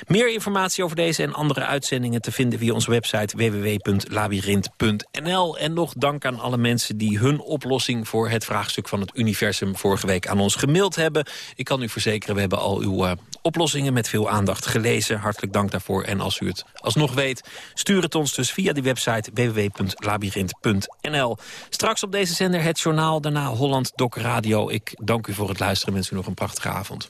Meer informatie over deze en andere uitzendingen te vinden via onze website www.labyrinth.nl. En nog dank aan alle mensen die hun oplossing voor het vraagstuk van het universum vorige week aan ons gemaild hebben. Ik kan u verzekeren, we hebben al uw uh, oplossingen met veel aandacht gelezen. Hartelijk dank daarvoor. En als u het alsnog weet, stuur het ons dus via die website www.labyrinth.nl. Straks op deze zender het journaal, daarna Holland Doc Radio. Ik dank u voor het luisteren. Wens u nog een prachtige avond.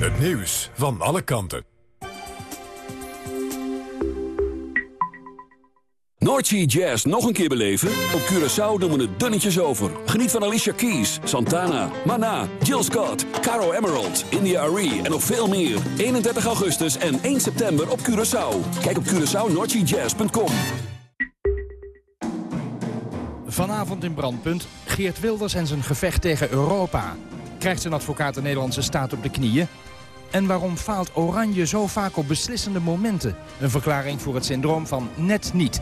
Het nieuws van alle kanten. Noordsea Jazz nog een keer beleven? Op Curaçao doen we het dunnetjes over. Geniet van Alicia Keys, Santana, Mana, Jill Scott, Caro Emerald, India Arie en nog veel meer. 31 augustus en 1 september op Curaçao. Kijk op CuraçaoNoordseaJazz.com. Vanavond in Brandpunt, Geert Wilders en zijn gevecht tegen Europa. Krijgt zijn advocaat de Nederlandse staat op de knieën? En waarom faalt Oranje zo vaak op beslissende momenten? Een verklaring voor het syndroom van net niet.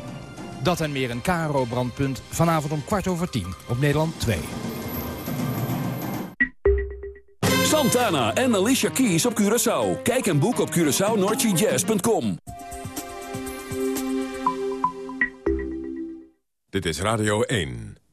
Dat en meer een KRO-brandpunt vanavond om kwart over tien op Nederland 2. Santana en Alicia Keys op Curaçao. Kijk en boek op CuraçaoNoordseaJazz.com. Dit is Radio 1.